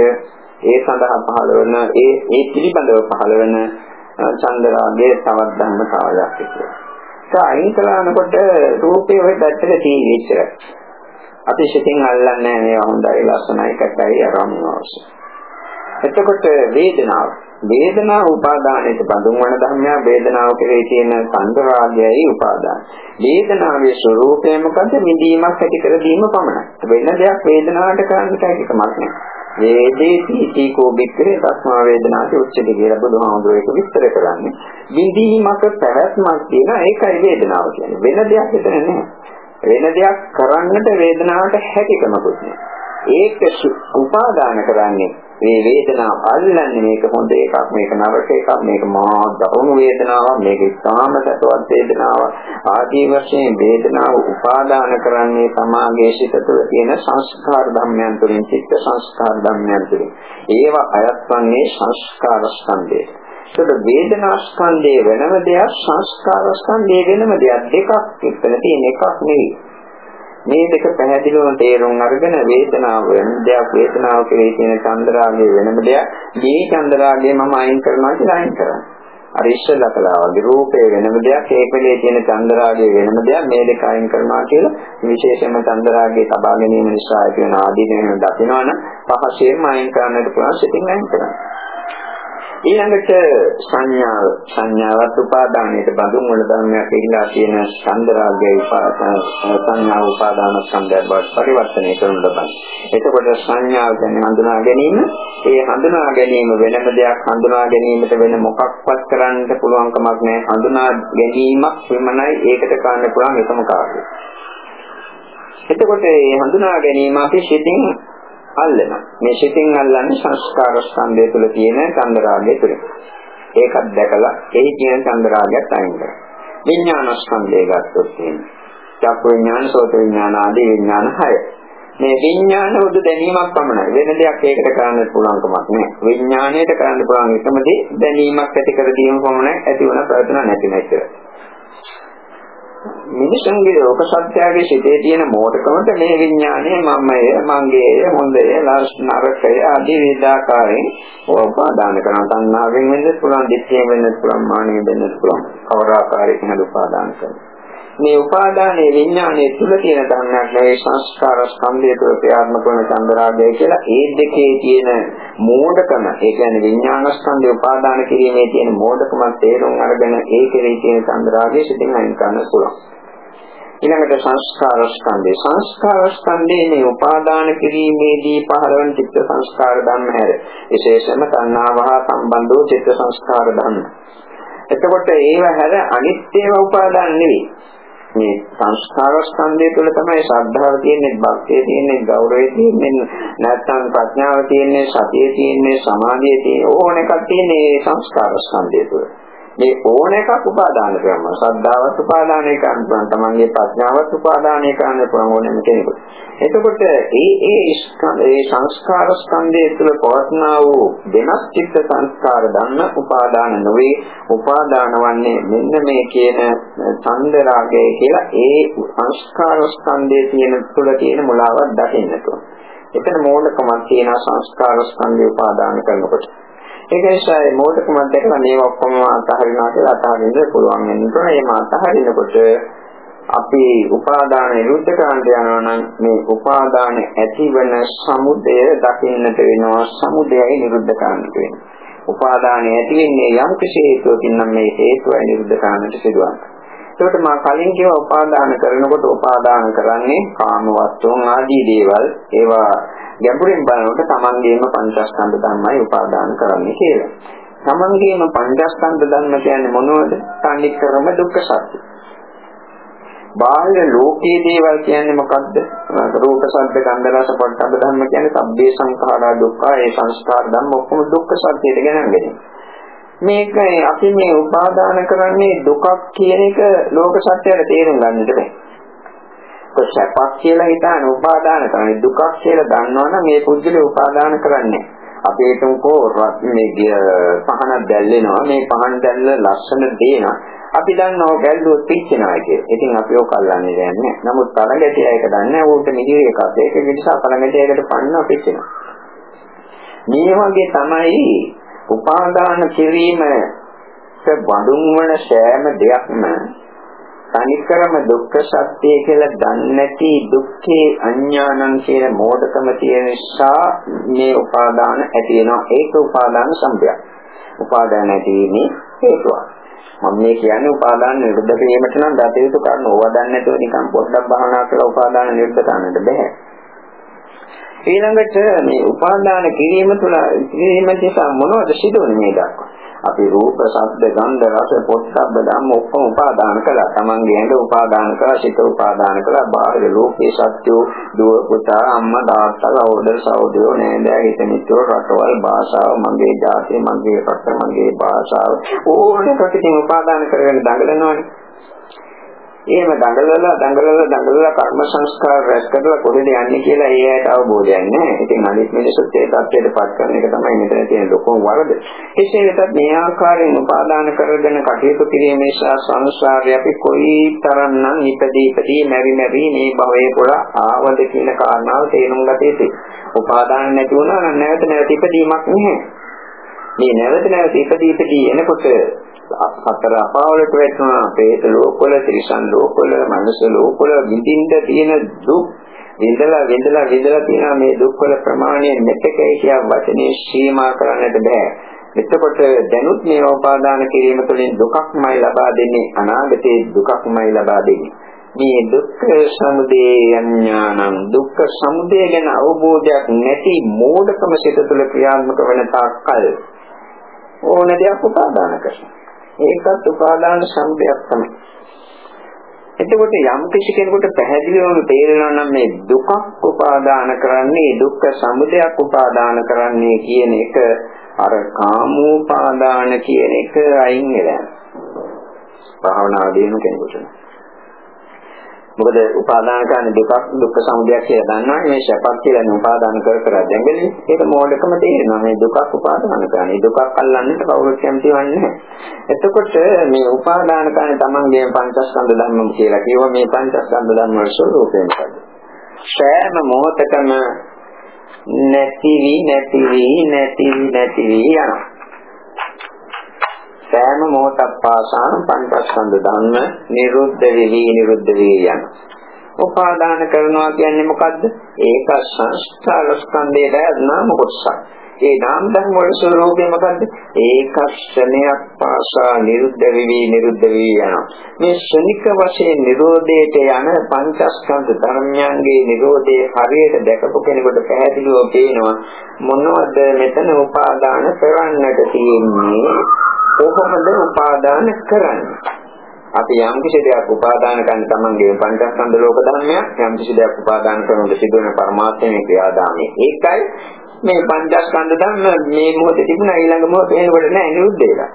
ඒ සඳහා පහළ වෙන ඒ ඒ පිළිබඳව පහළ වෙන චන්දරාගයේ තවත් ධර්මතාවයක් කියලා. ඒක අයින් කළානකොට රූපේ ඔය පැත්තට තියෙන ඉච්චර. අපි සිතින් අල්ලන්නේ මේවා හොඳයි ලස්සනයි කටයි අරමුණ අවශ්‍ය. එතකොට වේදනාව වේදනා උපාදානයේ බඳුන් වන ධර්මයා වේදනාව කෙරෙහි තියෙන සංගරාගයයි උපාදාන. වේදනාවේ ස්වરૂපය මොකද? මිදීමක් ඇති කර දීම පමණයි. වෙන දෙයක් වේදනාවට කරන්න කැමතිකමක් නැහැ. වේදේති තීකෝ බික්කේ තස්මා වේදනාති උච්චති කියලා බුදුහාමුදුරේ ඒක විස්තර කරන්නේ. විඳීමක පැවැත්මක් තියෙන ඒකයි වේදනාව කියන්නේ. වෙන දෙයක් හිතන්නේ නැහැ. වෙන දෙයක් කරන්නට වේදනාවට හැකියකමකුත් නැහැ. ඒක උපාදාන කරන්නේ මේ වේදනාව අල්ලන්නේ මේක හොඳ එකක් මේක නරක එකක් මේක මහා දරුණු වේදනාවක් මේක ඉතාම සතුටවත් වේදනාවක්. ආදී වශයෙන් වේදනාව උපාදාන කරන්නේ සමාගයේ සිට තුළ තියෙන සංස්කාර ධර්මයන් තුළින් චිත්ත සංස්කාර ධර්මයන් තුළින්. ඒවා අයත් වන්නේ සංස්කාර ස්කන්ධයට ඒකට වේදනා ස්කන්ධයේ වෙනම දෙයක් සංස්කාර ස්කන්ධයේ වෙනම දෙයක්. දෙකක් එතන තියෙන එකක් නෙවෙයි. මේ දෙක පැහැදිලිවම තේරුම් අරගෙන වේදනාව වෙන දෙයක් වේදනාව කෙරෙහි තියෙන චන්දරාගය වෙනම දෙයක්. මේ චන්දරාගය මම අයින් කරනවා කියලා අයින් කරනවා. අර ඉස්සෙල්ලා කළා වගේ රූපේ වෙනම දෙයක් ඒකලේ තියෙන චන්දරාගය වෙනම දෙයක් මේ දෙක අයින් කරනවා කියලා විශේෂයෙන්ම චන්දරාගය තබා ගැනීම නිසා ඇති වෙන ආදීනව දකිනවනම් පහසෙන්ම අයින් කරන්නට පුළුවන් සිතින් අයින් කරනවා. ඊළඟට සංඥාව සංඥාවත් උපාදානයට බඳුන් වල ධර්මයක් ඉහිලා තියෙන චන්දරාගයේ සංඥා උපාදාන සංදර්භ බවට පරිවර්තනය කරන ලබන. එතකොට සංඥාව කියන්නේ හඳුනා ගැනීම. ඒ හඳුනා ගැනීම වෙනම දෙයක් හඳුනා ගැනීමට වෙන මොකක්වත් කරන්න පුළුවන් කමක් නැහැ. හඳුනා ගැනීමක් වෙමනයි ඒකට කරන්න පුළුවන් එකම කාර්යය. එතකොට මේ හඳුනා ගැනීම අපි සිතින් අල්ලනවා. මේ සිතින් අල්ලන්නේ සංස්කාර ස්කන්ධය තුළ තියෙන චන්දරාගය තුළ. ඒකත් දැකලා එහි තියෙන චන්දරාගයත් අයින් කරනවා. විඥාන ස්කන්ධය ගත්තොත් තියෙනවා. චක්ක විඥාන, සෝත විඥාන ආදී විඥාන හය. මේ විඥාන උදු දැනීමක් පමණයි. වෙන දෙයක් ඒකට කරන්න පුළුවන් කමක් නැහැ. විඥාණයට කරන්න පුළුවන් එකම දේ දැනීමක් ඇති කර දීම පමණයි ඇති වුණ ප්‍රයත්න නැති නැතිව. මිනිසුන්ගේ ලෝක සත්‍යයේ සිටේ තියෙන මෝඩකමට මේ විඥානය මමය මංගේය හොඳය නරකය ආදී විදාකාරයෙන් උපාදාන කරන තණ්හාවෙන් වෙන්නත් පුළුවන් දිට්ඨියෙන් වෙන්නත් පුළුවන් මානෙන් වෙන්නත් පුළුවන් කවර ආකාරයකින් හරි උපාදාන කරනවා. මේ උපාදානයේ විඥානයේ තුල තියෙන ධර්මයක් නෙවෙයි සංස්කාර ස්කන්ධය තුළ ක්‍රියාත්මක වන චන්දරාගය කියලා ඒ දෙකේ තියෙන මෝඩකම ඒ කියන්නේ විඥාන ස්කන්ධය උපාදාන කිරීමේ තියෙන මෝඩකම තේරුම් අරගෙන ඒ කෙරෙහි තියෙන චන්දරාගය සිතින් අයින් කරන්න පුළුවන් ඊළඟට සංස්කාර ස්කන්ධය සංස්කාර ස්කන්ධයේ මේ උපාදාන කිරීමේදී පහළවන චිත්ත සංස්කාර ධර්ම හැර විශේෂම තණ්හාව හා සම්බන්ධ වූ චිත්ත සංස්කාර ධර්ම. එතකොට ඒව හැර අනිත් ඒවා උපාදාන නෙවෙයි. මේ සංස්කාර ස්කන්ධය තුළ තමයි ශ්‍රද්ධාව තියෙන්නේ, භක්තිය තියෙන්නේ, ගෞරවය තියෙන්නේ, නැත්නම් ප්‍රඥාව තියෙන්නේ, සතිය තියෙන්නේ, සමාධිය තියෙන්නේ ඕන එකක් තියෙන්නේ සංස්කාර ස්කන්ධය තුළ. මේ ඕන එකක් උපාදාන කරනවා. ශ්‍රද්ධාවත් උපාදානය කරන්න පුළුවන්. තමන්ගේ ප්‍රඥාවත් උපාදානය කරන්න පුළුවන් ඕනෑම කෙනෙකුට. එතකොට ඒ ඒ ඒ සංස්කාර ස්කන්ධය තුළ පවත්නා වූ වෙනස් චිත්ත සංස්කාර දන්න උපාදාන නොවේ. උපාදාන වන්නේ මෙන්න මේ කියන ඡන්ද රාගය කියලා ඒ සංස්කාර ස්කන්ධයේ තියෙන තුළ තියෙන මුලාවක් දකින්නට ඕන. එතන මෝඩකමක් තියෙන සංස්කාර ස්කන්ධය උපාදාන කරනකොට ඒක නිසා මේ මොහොතකම දැකලා මේවා ඔක්කොම අතහරිනවා කියලා අතහරින්න පුළුවන් වෙනවා. එහෙම අතහරිනකොට අපි උපාදාන නිරුද්ධ කරන්න යනවා නම් මේ උපාදාන ඇතිවන සමුදය දකින්නට වෙනවා. සමුදයයි නිරුද්ධ කරන්නට වෙනවා. උපාදානය ඇති වෙන්නේ යම් කිසි හේතුවකින් නම් මේ හේතුවයි නිරුද්ධ කරන්නට සිදුවන්නේ. ඒකට මා කලින් කියව උපාදාන කරනකොට උපාදාන කරන්නේ කාම වස්තුන් ආදී දේවල් ඒවා ගැඹුරින් බලනකොට තමන්ගේම පංචස්කන්ධ ධර්මයි උපාදාන කරන්නේ කියලා. තමන්ගේම පංචස්කන්ධ ධර්ම කියන්නේ මොනවද? තනිකරම දුක්ඛ සත්‍ය. බාහිර ලෝකයේ දේවල් කියන්නේ මොකද්ද? රූප, ශබ්ද, ගන්ධ, රස, පොට්ටබ්බ ධර්ම කියන්නේ සබ්බේ සංඛාරා දුක්ඛ, ඒ සංස්කාර ධර්ම ඔක්කොම දුක්ඛ සත්‍යයට ගෙනන්නේ. මේක අපි මේ උපාදාන කරන්නේ දුකක් කියන එක ලෝක සත්‍යයට තේරුම් ගන්නට බෑ. සැපක් කියලා හිතාන උපාදාන කරන්නේ දුකක් කියලා දන්නවනම් මේ පුද්ගලයා උපාදාන කරන්නේ අපි හිතමුකෝ මේ පහනක් දැල්ලෙනවා මේ පහන් දැල්ල ලස්සන දේනවා අපි දන්නවා ගැල්ලුවොත් පිච්චෙනවා කියලා. ඉතින් අපි ඔක අල්ලන්නේ නැහැ. නමුත් තරගැටියා එක දන්නේ ඌට මිහිරි එකක්. ඒක නිසා තරගැටියකට පන්න පිච්චෙනවා. මේ වගේ තමයි උපාදාන කිරීම බඳුන් වන සෑම දෙයක්ම තනිකරම දුක්ඛ සත්‍ය කියලා දන්නේ නැති දුක්ඛේ අඥානං කියන මෝඩකම තියෙන නිසා මේ උපාදාන ඇති වෙනවා. ඒක උපාදාන සම්පයක් උපාදාන ඇතිවීමේ හේතුවක්. මම මේ කියන්නේ උපාදාන නිරුද්ධ කිරීමට නම් දත යුතු කරුණු ඕවා දන්නේ නැතුව නිකන් පොඩ්ඩක් භාවනා කරලා උපාදාන නිරුද්ධ කරන්නට බෑ. ඊළඟට මේ උපාදාන කිරීම තුළ කිරීම නිසා මොනවද සිදුවන්නේ මේ දක්වා? අපි රූප, ශබ්ද, ගන්ධ, රස, පොට්ටබ්බ ධම්ම ඔක්කොම උපාදාන කළා. Tamange ඇඟ උපාදාන කළා, සිත උපාදාන කළා, බාහිර ලෝකේ සත්‍යෝ, දුව, පුතා, අම්මා, තාත්තා, සහෝදර, සහෝදරයෝ, නෑදෑ, හිත මිත්‍රෝ, රටවල්, භාෂාව, මගේ ජාතිය, මගේ රට, මගේ භාෂාව ඕනේ ප්‍රතිදින උපාදාන කරගෙන දඟලනවානේ. එහෙම දඟලලා දඟලලා දඟලලා කර්ම සංස්කාර රැස් කරලා කොහෙද යන්නේ කියලා ඒ ඇයට අවබෝධයක් නැහැ. ඉතින් අනිත් මිනිසුත් ඒ தත්ත්වයට පත් කරන එක තමයි මෙතන තියෙන ලොකුම වරද. එසේ වෙතත් මේ ආකාරයෙන් උපාදාන කරගෙන කටයුතු කිරීම නිසා සංසාරය අපි කොයි තරම්නම් ඉපදී ඉපදී මෙරි මෙරි මේ භවයේ පුරා ආවද කියන කාරණාව තේරුම් ගත යුතුයි. උපාදාන නැති වුණා නම් නැවත නැවත ඉපදීමක් නැහැ. මේ නැවත නැවත ඉපදී ඉපදී එනකොට හතර අපාවලට වැටෙනවා പ്രേත ලෝකවල තිරිසන් ලෝකවල මනුෂ්‍ය ලෝකවල විඳින්න තියෙන දුක් විඳලා විඳලා විඳලා තියෙන මේ දුක්වල ප්‍රමාණය මෙතකයි කියා වචනේ සීමා කරන්නට බෑ. එතකොට දැනුත් මේ උපාදාන කිරීම තුළින් දුකක්මයි ලබා දෙන්නේ අනාගතයේ දුකක්මයි ලබා දෙන්නේ. මේ දුක්ඛ සමුදය ඥානං දුක්ඛ සමුදය ගැන අවබෝධයක් නැති මෝඩකම සිත තුළ ක්‍රියාත්මක වන තාක්කල් ඕන දෙයක් උපාදාන කරනවා. ඒකත් උපාදාන සම්පයක් තමයි. එතකොට යම් කිසි කෙනෙකුට පැහැදිලිවම තේරෙනවා නම් මේ දුකක් උපාදාන කරන්නේ දුක්ඛ සමුදයක් උපාදාන කරන්නේ කියන එක අර කාමෝපාදාන කියන එක අයින් වෙලා. භාවනා දිනු කෙනෙකුට. මොකද උපාදාන කරන්නේ දෙකක් දුක්ඛ සමුදයක් කියලා දන්නවනේ මේ සැපක් කියලා නේ උපාදාන කර කර දැඟලි ඒක මෝඩකම තේරෙනවා. මේ දුකක් උපාදාන කරන්නේ. දුකක් අල්ලන්නට කවුරුත් කැමති වන්නේ එතකොට මේ උපාදාන කරන්නේ තමන්ගේ පංචස්කන්ධ ධර්ම කියලා කියව මේ පංචස්කන්ධ ධර්ම වල ස්වરૂපය මොකද සෑම මොහොතකම නැතිවි නැතිවි නැතිවි නැතිවි යනවා. සෑම මොහොතක් පාසාම පංචස්කන්ධ ධර්ම නිරුද්ධ වෙවි නිරුද්ධ වෙවි යන. උපාදාන කරනවා කියන්නේ මොකද්ද? ඒක සංස්කාර ස්කන්ධයේ නාම කොටසක්. ඒ නාම ධර්ම වල ස්වરૂපය මොකද්ද? ඒක ක්ෂණයක් පාසා නිරුද්ධ වෙවි නිරුද්ධ වෙවි යනවා. මේ ක්ෂණික වශයෙන් නිරෝධයට යන පංචස්කන්ධ ධර්මයන්ගේ නිරෝධයේ හරියට දැකපු කෙනෙකුට පැහැදිලිව පේනවා මොනවද මෙතන උපාදාන කරන්නට තියෙන්නේ කොහොමද උපාදාන කරන්නේ? අපි යම් කිසි දෙයක් උපාදාන කරන තමන්ගේ පංචස්කන්ධ ලෝක ධර්මයක් යම් කිසි දෙයක් උපාදාන කරනකොට සිදුවන පරමාර්ථයේ ක්‍රියාදාමය. ඒකයි මේ පංචස්කන්ධ ධර්ම මේ මොහොතේ තිබුණා ඊළඟ මොහොතේ එනකොට නෑ නිරුද්ධ වෙලා.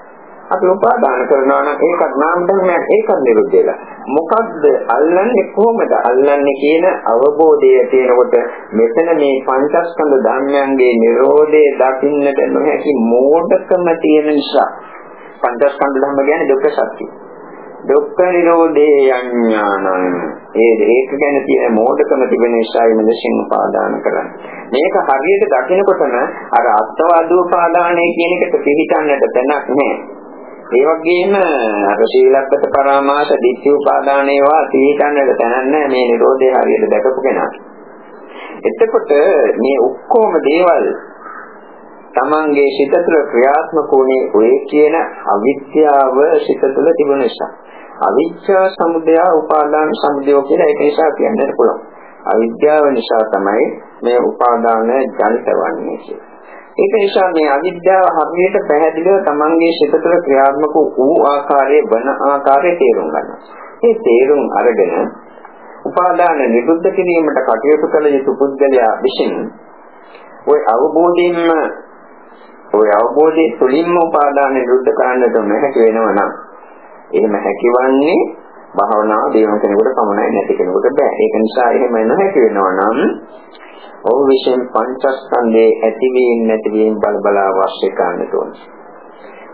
අපි උපාදාන කරනවා නම් ඒකත් නාම ධර්මයක් ඒකත් නිරුද්ධ වෙලා. මොකද්ද අල්ලන්නේ කොහොමද අල්ලන්නේ කියන අවබෝධය තියෙනකොට මෙතන මේ පංචස්කන්ධ ධර්මයන්ගේ Nirodhe දකින්නට නොහැකි මෝඩකම තියෙන නිසා පංචස්කන්ධ ධර්ම කියන්නේ දුක්ඛ සත්‍ය. දුක්ඛ නිරෝධේ අඥානං. ඒ ඒක ගැන තියෙන මෝඩකම තිබෙන නිසා මෙලෙසින් උපාදාන කරන්නේ. මේක හරියට දකිනකොටම අර අත්වාදෝපාදානය කියන එකට පිළිතන්නට තැනක් නැහැ. ඒ වගේම අර ශීලප්පත පරාමාස ditthi උපාදානේවා පිළිතන්නට තැනක් නැහැ මේ නිරෝධය හරියට දැකපු කෙනා. එතකොට මේ ඔක්කොම දේවල් තමන්ගේ සිත තුළ ක්‍රියාත්මක වුණේ ඔය කියන අවිද්‍යාව සිත තුළ තිබුණ නිසා. අවිද්‍යා සමුදය උපාදාන සමුදය කියලා ඒක නිසා කියන්නත් පුළුවන්. අවිද්‍යාව නිසා තමයි මේ උපාදාන ජනිත වන්නේ කියලා. ඒක නිසා මේ අවිද්‍යාව හරියට පැහැදිලිව තමන්ගේ සිත තුළ ක්‍රියාත්මක වූ ආකාරයේ වන ආකාරය තේරුම් ගන්නවා. මේ තේරුම් අරගෙන උපාදාන නිරුද්ධ කිරීමට කටයුතු කළ යුතු පුද්ගලයා විසින් ওই අවබෝධයෙන්ම ওই අවබෝධයේ තුලින්ම උපාදාන නිරුද්ධ කරන්නට නොහැකි වෙනවා නම් එහෙම හැකිවන්නේ භාවනාව දියුණු කෙනෙකුට පමණයි නැති කෙනෙකුට බෑ. ඒක නිසා එහෙම නොහැකි වෙනවා නම් ඔහු විසින් පංචස්කන්ධයේ ඇතිවීම නැතිවීම බල බල අවශ්‍ය කරන්න ඕනේ.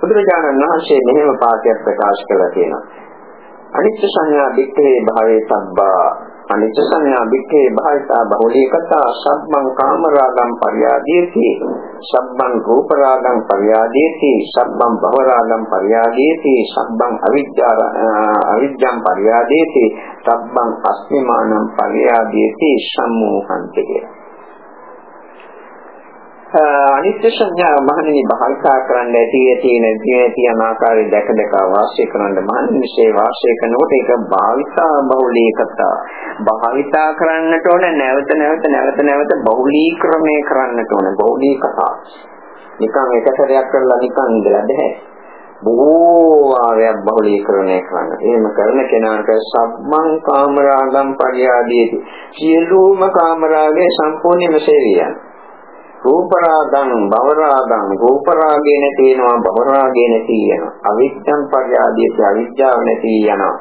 බුදුරජාණන් වහන්සේ මෙහෙම පාඩයක් ප්‍රකාශ කළා තියෙනවා. අනිත්‍ය සංඥා දික්කේ භාවේ සබ්බා අනිච්ච සංඥා වික්ඛේ භාවිතා බහුලීකතා සබ්බං කාමරාගං පරියාදීති. සබ්බං රූපරාගං පරියාදීති. සබ්බං භවරාගං පරියාදීති. සබ්බං අවිජ්ජා අවිජ්ජං පරියාදීති. සබ්බං අස්මිමානං පරියාදීති. සම්මෝහන්ති. අනිත්‍ය සංඥා මහණෙනි භාවිතා කරන්න ඇති ඇති නැති නැති අනාකාරය දැක දැක වාසය කරන්න මහණෙනි මේ වාසය කරනකොට ඒක භාවිතා බහුලීකතා භාවිතා කරන්නට ඕන නැවත නැවත නැවත නැවත බහුලීකරණය කරන්නට ඕන බහුලීකතා නිකන් එක සැරයක් කරලා නිකන් ඉඳලා බෑ බොහෝ වාරයක් බහුලීකරණය කරන්න. එහෙම කරන කෙනාට සම්මන් කාමරාගම් පරියාදීති. සියලුම කාමරාගේ සම්පූර්ණයෙන්ම සේවියන්. රූපරාගං භවරාගං. රූපරාගේ නැති වෙනවා භවරාගේ නැති වෙනවා. අවිද්‍යං පරියාදීති අවිද්‍යාව නැති යනවා.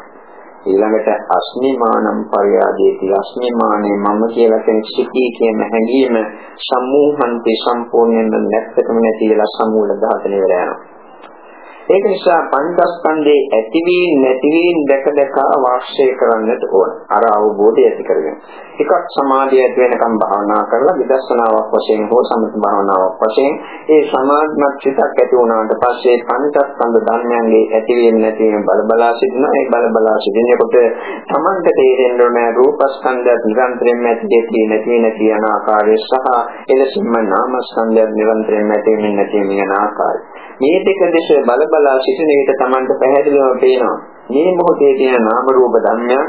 ඊළඟට අස්මිමානම් පරියාදීති. අස්මිමානේ මම කියලා කෙනෙක් සිටී කියන හැඟීම සම්මෝහන්ති සම්පූර්ණයෙන්ම නැත්තකම නැති වෙලා සමූල ඝාතනය වෙලා යනවා. ඒක නිසා පංචස්කන්ධේ ඇතිවීම නැතිවීම දැක දැක වාක්ෂය කරන්නට ඕන. අර අවබෝධය ඇති කරගෙන. එකක් සමාධිය ඇති වෙනකම් භාවනා කරලා විදර්ශනාවක් වශයෙන් හෝ සමථ භාවනාවක් වශයෙන් ඒ සමාධිමත් චිතක් ඇති වුණාට පස්සේ පංචස්කන්ධ ධර්මයන්ගේ ඇතිවීම නැතිවීම බල බලා සිටිනවා. ඒ බල බලා සිටිනකොට තමන්ට තේරෙන්න ඕන රූපස්කන්ධය නිරන්තරයෙන්ම ඇති නැති නැති යන ආකාරය සහ එලෙසින්ම නාමස්කන්ධය නිරන්තරයෙන්ම ඇති නැති යන ආකාරය. මේ දෙක දෙස බල බලා සිටින විට Tamanට පැහැදිලිවම පේනවා. මේ මොහොතේ තියෙන නාම රූප ධර්මයන්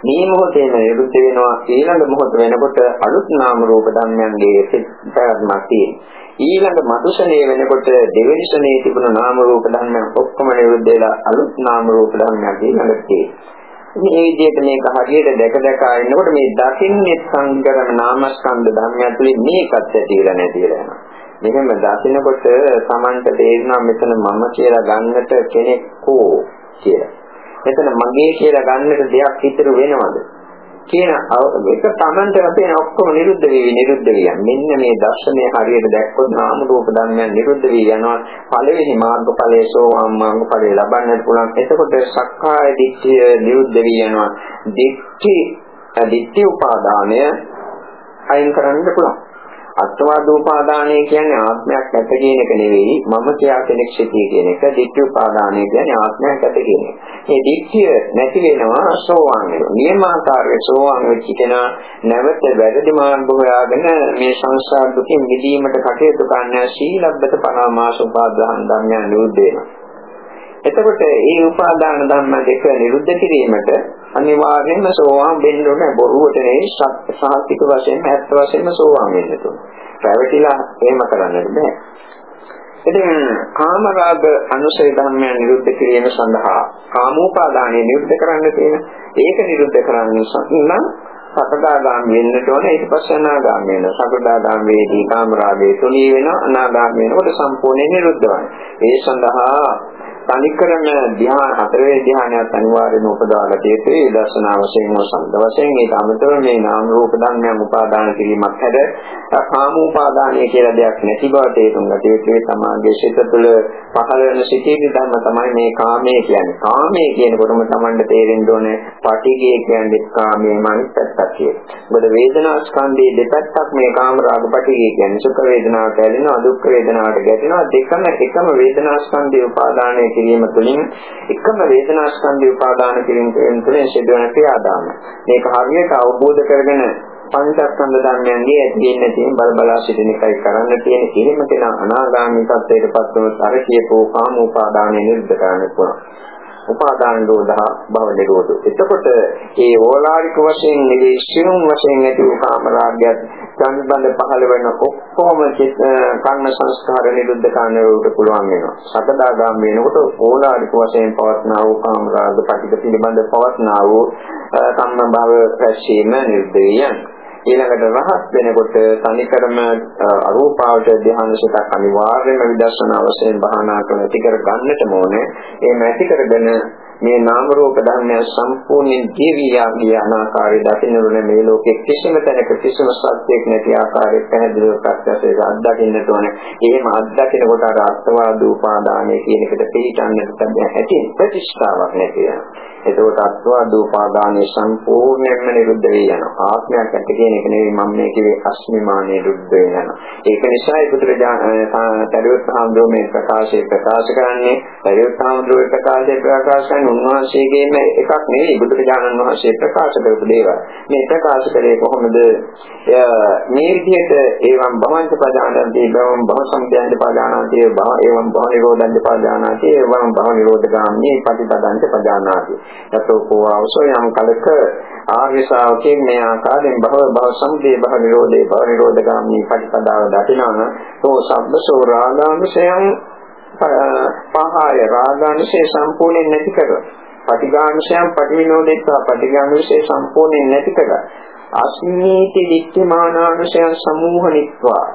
මේ මොහොතේම නිරුද්ධ වෙනවා ඊළඟ මොහොත වෙනකොට අලුත් නාම රූප ධර්මයන්ගේ පැවැත්මක් තියෙනවා. ඊළඟ මතුසනේ වෙනකොට දෙවෙනි ශනේ තිබුණු නාම රූප ධර්මයන් ඔක්කොම නිරුද්ධ වෙලා අලුත් නාම රූප ධර්මයන් ඊළඟට තියෙනවා. මේ විදිහට මේක හරියට දැක දැක ඉන්නකොට මේ දකින්නේ සංකරණ නාමස්කන්ධ ධර්මයන් තුලින් මේකත් ඇතිලා නැතිලා යනවා මෙහෙම දකිනකොට Tamanට තේරෙනවා මෙතන මම කියලා ගන්නට කෙනෙක් කෝ කියලා. මෙතන මගේ කියලා ගන්නට දෙයක් ඉතුරු වෙනවද? කියන එක Tamanට අපේ ඔක්කොම නිරුද්ධ වෙවි නිරුද්ධ වෙනවා. මෙන්න මේ දර්ශනය හරියට දැක්කොත් නාම රූප ධර්මයන් නිරුද්ධ වී යනවා. පළවෙනි මාර්ගඵලයේ සෝවාන් මාර්ගඵලයේ ලබන්නට පුළුවන්. එතකොට සක්කාය දිට්ඨිය නිරුද්ධ වී යනවා. දිට්ඨි දිට්ඨි උපාදානය අයින් කරන්න පුළුවන්. අත්වාද උපාදානය කියන්නේ ආත්මයක් නැත කියන එක නෙවෙයි මම කියා කෙනෙක් සිටී කියන එක ditthi උපාදානය කියන්නේ ආත්මයක් නැත කියන එක. මේ ditthිය නැති වෙනවා සෝවාන් වෙනවා. නියමාකාරයේ සෝවාන් වෙච්ච කෙනා නැවත වැරදි මාර්ග හොයාගෙන මේ සංසාර දුකින් මිදීමට කටයුතු කරන සීලබ්බත පරමාස උපාදාන ධර්මයන් නිරුද්ධ වෙනවා. එතකොට මේ උපාදාන ධර්ම දෙක නිරුද්ධ කිරීමට අනිවාර්යයෙන්ම සෝවාන් වෙන්න ඕනේ. බොරුවට නෙවෙයි සාහිතික වශයෙන් ඇත්ත වශයෙන්ම සෝවාන් වෙන්න ඕනේ. පැවතිලා එහෙම කරන්නට බෑ. ඉතින් කාමරාග අනුසය ධර්මයන් නිරුද්ධ කිරීම සඳහා කාමෝපාදානය නිරුද්ධ කරන්න තියෙන. ඒක නිරුද්ධ කරන්න නම් සකදාගාම වෙන්නට ඕනේ. ඊට පස්සේ අනාගාම වෙනවා. සකදාගාම වේදී කාමරාගේ තුනී වෙනවා. අනාගාම වෙනකොට සම්පූර්ණයෙන් නිරුද්ධ වෙනවා. ඒ සඳහා තනිකරම ධ්‍යාන හතරේ ධ්‍යානයත් අනිවාර්යයෙන්ම උපදවාගත යුතුයි. දර්ශනා වශයෙන් හෝ සම්ද වශයෙන් ඒක අමතරව මේ නාම රූප ධර්මයන් උපාදාන කිරීමක් හැද කාම උපාදානය කියලා දෙයක් නැති බව තේරුම් ගත යුතුයි. තමාගේ සිත තුළ පහළ වෙන සිටීවි ධර්ම තමයි මේ කාමයේ කියන්නේ. කාමයේ කියනකොටම Tamanට තේරෙන්න ඕනේ පටිගය කියන්නේ කාමයේ මනිත් පැත්තක් කියලා. මොකද වේදනා ස්කන්ධයේ දෙපැත්තක් මේ කාම රාග පටිගය කියන්නේ. සුඛ වේදනාවට ඇලෙනවා දුක්ඛ වේදනාවට ගැටෙනවා. දෙකම එකම වේදනා ස්කන්ධයේ උපාදානය කිරීම තුළින් එකම වේදනා ස්කන්ධය උපාදාන කිරීම තුළින් සිදුවන ක්‍රියාදාම. මේක හරියට අවබෝධ කරගෙන පංචස්කන්ධ ධර්මයන්ගේ ඇතිවෙන්න තියෙන බල බලා සිටින එකයි කරන්න තියෙන කිරීම කෙනා අනාගාමී තත්ත්වයට පත් වුණොත් අර කියපෝ කාම උපාදානය නිරුද්ධ කරන්න පුළුවන්. උපාදාන නිරෝධහ භව නිරෝධ. එතකොට මේ ඕලාරික වශයෙන් නෙවෙයි සිරුම් වශයෙන් ඇති වූ කාමරාගයත් සංබන්ධ පහළ වෙන ඔක්කොම කර්ම සංස්කාර නිරුද්ධ කරන්නට පුළුවන් වෙනවා. සකදාගාම වෙනකොට ඕලාරික වශයෙන් පවත්නා වූ කාමරාග පිටික පිළිබඳ පවත්නා වූ කම්ම භව රැස්වීම නිරුද්ධ යනවා. ඊළඟට රහත් වෙනකොට තනිකරම අරූපාවච ධ්‍යානසිතක් අනිවාර්යයෙන්ම විදර්ශනා වශයෙන් භාවනා කරන ඇති කර ගන්නටම ඕනේ. ඒ නැති කරගෙන මේ නාම රූප ධර්මය සම්පූර්ණයෙන් ජීවියා කියන ආකාරය දකින්නොත් මේ ලෝකෙ කිසිම තැනක කිසිම සත්‍යයක් නැති ආකාරයට පැහැදිලිව ප්‍රත්‍යක්ෂයට අත්දකින්නට ඕනේ. එහෙම අත්දකිනකොට අර අත්වාද උපාදානය කියන එකට පිළිටන්නට තමයි ඇති ප්‍රතිෂ්ඨාවක් නැති වෙනවා. එතකොට අත්වාද උපාදානය සම්පූර්ණයෙන්ම නිරුද්ධ වෙ යනවා. ආත්මයක් ඇති කියන එක නෙවෙයි මම මේ කිව්වේ අස්මිමානය නිරුද්ධ වෙනවා. ඒක නිසා බුදුරජාණන් තරුවත් හාමුදුරුවෝ මේ ප්‍රකාශය ප්‍රකාශ කරන්නේ තරුවත් හාමුදුරුවෝ ප්‍රකාශය ප්‍රකාශ කරන උන්වහන්සේගේම එකක් නෙවෙයි බුදුරජාණන් වහන්සේ ප්‍රකාශ කරපු දේවල්. මේ ප්‍රකාශ කරේ කොහොමද? මේ විදිහට ඒවම් භවන්ත පදානන්ති බවම් භව සම්පයන්ත පදානන්ති භව ඒවම් භව නිරෝධන්ත පදානන්ති ඒවම් භව නිරෝධගාමී ප්‍රතිපදන්ත පදානාති. යතෝ කෝ අවසෝ යම් කලක ආර්ය ශ්‍රාවකෙන් මේ ආකාරයෙන් භව භව සම්පේ භව නිරෝධේ භව නිරෝධගාමී ප්‍රතිපදාව දකිනවා. තෝ සබ්බසෝ රාගාංශයන් පහය රාගාංශය සම්පූර්ණයෙන් නැති කරගන්න. පටිඝාංශයන් පටිවිනෝදෙත්තා පටිඝාංශය සම්පූර්ණයෙන් නැති කරගන්න. අස්මීති විත්තිමානාංශයන් සමූහනිත්වා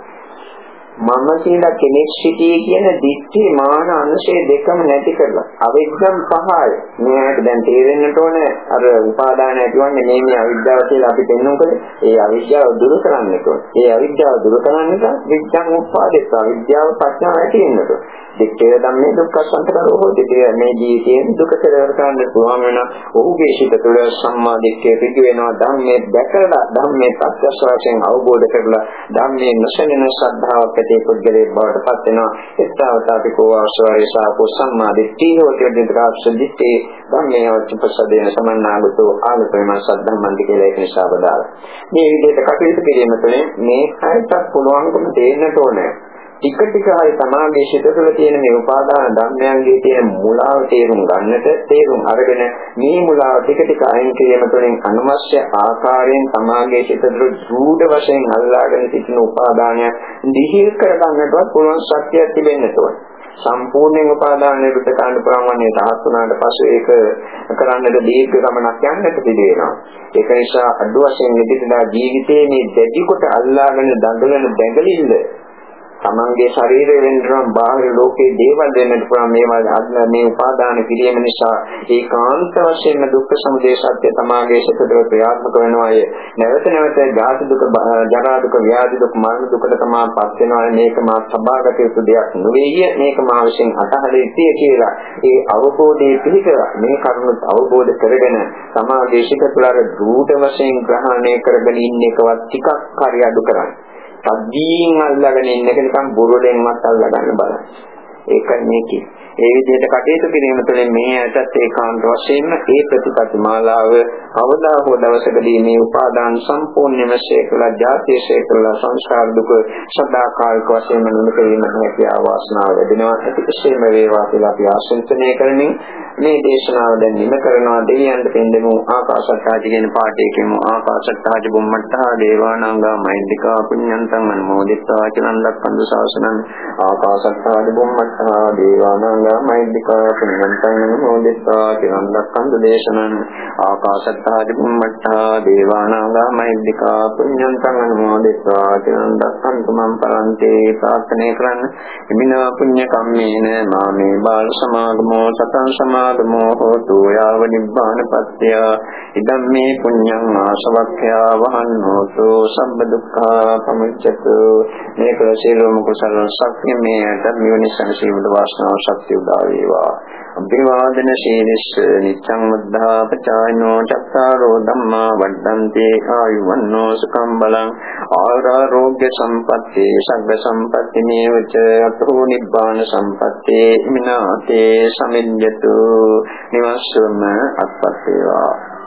මම කියලා කෙනෙක් සිටී කියන දිට්ඨි මාන අනුශය දෙකම නැති කරලා. අවිද්‍යම් පහය. මේකට දැන් තේරෙන්නට ඕනේ. අර උපාදාන ඇතිවන්නේ මේ මේ අවිද්‍යාව කියලා අපි පෙන්වනකොට ඒ අවිද්‍යාව දුරු කරන්නට ඕනේ. ඒ අවිද්‍යාව දුරු කරන්නට විඥාන උපාදේශ අවිද්‍යාව ප්‍රඥාව ඇති වෙන්නට දිට්ඨිය ධම්මේ දුක්ඛ සංකරෝ හොති. මේ ජීවිතයේ දුක කෙලවර කරන්න පුළුවන් වෙන ඔහුගේ සිත තුළ සම්මා දිට්ඨිය පිටු වෙනවා. ධම්මේ දැකලා ධම්මේ ප්‍රත්‍යක්ෂ වශයෙන් අවබෝධ කරලා ධම්මේ නොසැලෙන ශ්‍රද්ධාවක් ඇති පුද්ගලයෙක් බවට පත් වෙනවා. එස්සවතාපිකෝ ආශ්‍රය සාපෝ සම්මාදිට්ඨිය හොතේ. දිට්ඨාක්ෂ දිට්ඨේ ධම්මේ වචපසදේන සමන්නාගතෝ ආලපේම සද්ධම්මන්ති කියලා ඒක නිසා බදාලා මේ විදිහට කටයුතු කිරීම තුළින් මේ හයටත් පුළුවන්කම තේන්නට ඕනේ. ටික ටික හරි සමාගයේ සිත තුළ තියෙන මේ උපාදාන ධර්මයන්ගේ තියෙන මුලාව තේරුම් ගන්නට තේරුම් අරගෙන මේ මුලාව ටික ටික අයින් කිරීම තුළින් අනවශ්‍ය ආකාරයෙන් සමාගයේ සිත තුළ ධූඩ වශයෙන් අල්ලාගෙන සිටින උපාදානය දිහිල් කර ගන්නටවත් පුළුවන් ශක්තියක් තිබෙන්න ඕනේ. සම්පූර්ණයෙන් උපාදානය විද ගන්න පුළුවන් තාත් වුණාට පස්සේ ඒක කරන්නට දීර්ඝ ගමනක් යන්නට පිළි වෙනවා. ඒක නිසා අඩු වශයෙන් නිදිලා ජීවිතයේ මේ දැඩි කොට අල්ලාගෙන දඟලන දැඟලිල්ල තමන්ගේ ශරීරය වෙනනම් බාහිර ලෝකයේ දේවල් දෙන්නට පුළුවන්. මේවා මේ උපාදාන කිරීම නිසා ඒකාන්ත වශයෙන්ම දුක්ඛ සමුදය සත්‍ය තමාගේ සිතට ක්‍රියාත්මක වෙනවාය නැවත නැවත ජාති දුක ජරා දුක ව්‍යාධි දුක මරණ දුකට තමාපත් වෙනවා. මේක මා සබාගත යුතු දෙයක් නෙවෙයි. මේක මා විසින් අතහල යුතුය කියලා ඒ අවබෝධයේ පිහිටලා මේ කරුණ අවබෝධ කරගෙන තමාගේ සිත තුළ අර දූත වශයෙන් ග්‍රහණය කරගෙන ඉන්න එකවත් ටිකක් හරි අඩු කරන්නේ. සද්දීන් අල්ලගෙන ඉන්න එක නිකන් බුරුලෙන්වත් අල්ලගන්න බලන්න. ඒකයි මේකේ. ඒ විදිහට කටයුතු කිරීම තුළින් මේ ඇතත් ඒකාන්ත වශයෙන්ම ඒ ප්‍රතිපත්ති මාලාව අවදා හෝ දවසකදී මේ උපාදාන සම්පූර්ණයෙන්ම ශේකලා ජාතිය ශේකලා සංස්කාර දුක සදාකාලික වශයෙන්ම නිම කිරීමට හැකියාව වාසනාව ලැබෙනවා. ඒකෙසේම වේවා කියලා අපි ආශිර්වාදනය කරමින් මේ දේශනාව දැන් නිම කරනවා දෙවියන්ට පෙන්දෙමු ආකාශත්තාජ කියන පාඨයකින් ආකාශත්තාජ බුම්මත්තා දේවානාංගා මෛත්‍රිකා පුඤ්ඤන්තං අනුමෝදිත්වා චලන් ලක්ඛන්දු ශාසනං ආකාශත්තාජ බුම්මත්තා දේවානාංගා මෛත්‍රිකා පුඤ්ඤන්තං අනුමෝදිත්වා චලන් ලක්ඛන්දු දේශනං ආකාශත්තාජ බුම්මත්තා දේවානාංගා මෛත්‍රිකා පුඤ්ඤන්තං අනුමෝදිත්වා චලන් ලක්ඛන්දු මම් පරන්තේ ප්‍රාර්ථනා කරන්න හිමිනා පුඤ්ඤ කම්මේන මාමේ බාල සමාගමෝ සතං සමා සමාදමෝ හෝතු යාව නිබ්බානපත්ත්‍ය ඉදම් මේ පුඤ්ඤං ආසවක්ඛ්‍යා වහන්නෝතු සම්බ දුක්ඛා පමුච්ඡතු මේ ප්‍රසීලෝම කුසල ශක්තිය මේ ධර්මියනි සංසීවද වාසනාව ශක්තිය උදා වේවා. අභිවාදන ශීලස්ස නිච්ඡං මුද්ධා පචායනෝ චක්කාරෝ ධම්මා වඩ්ඩන්ති ආයුවන්නෝ සුඛං බලං ආරෝග්‍ය සම්පatti සග්ග සම්පatti නේවච අතෝ නිබ්බාන සම්පatti මිනාතේ සමිඤ්ඤතු නිවස්සම අත්පත් වේවා.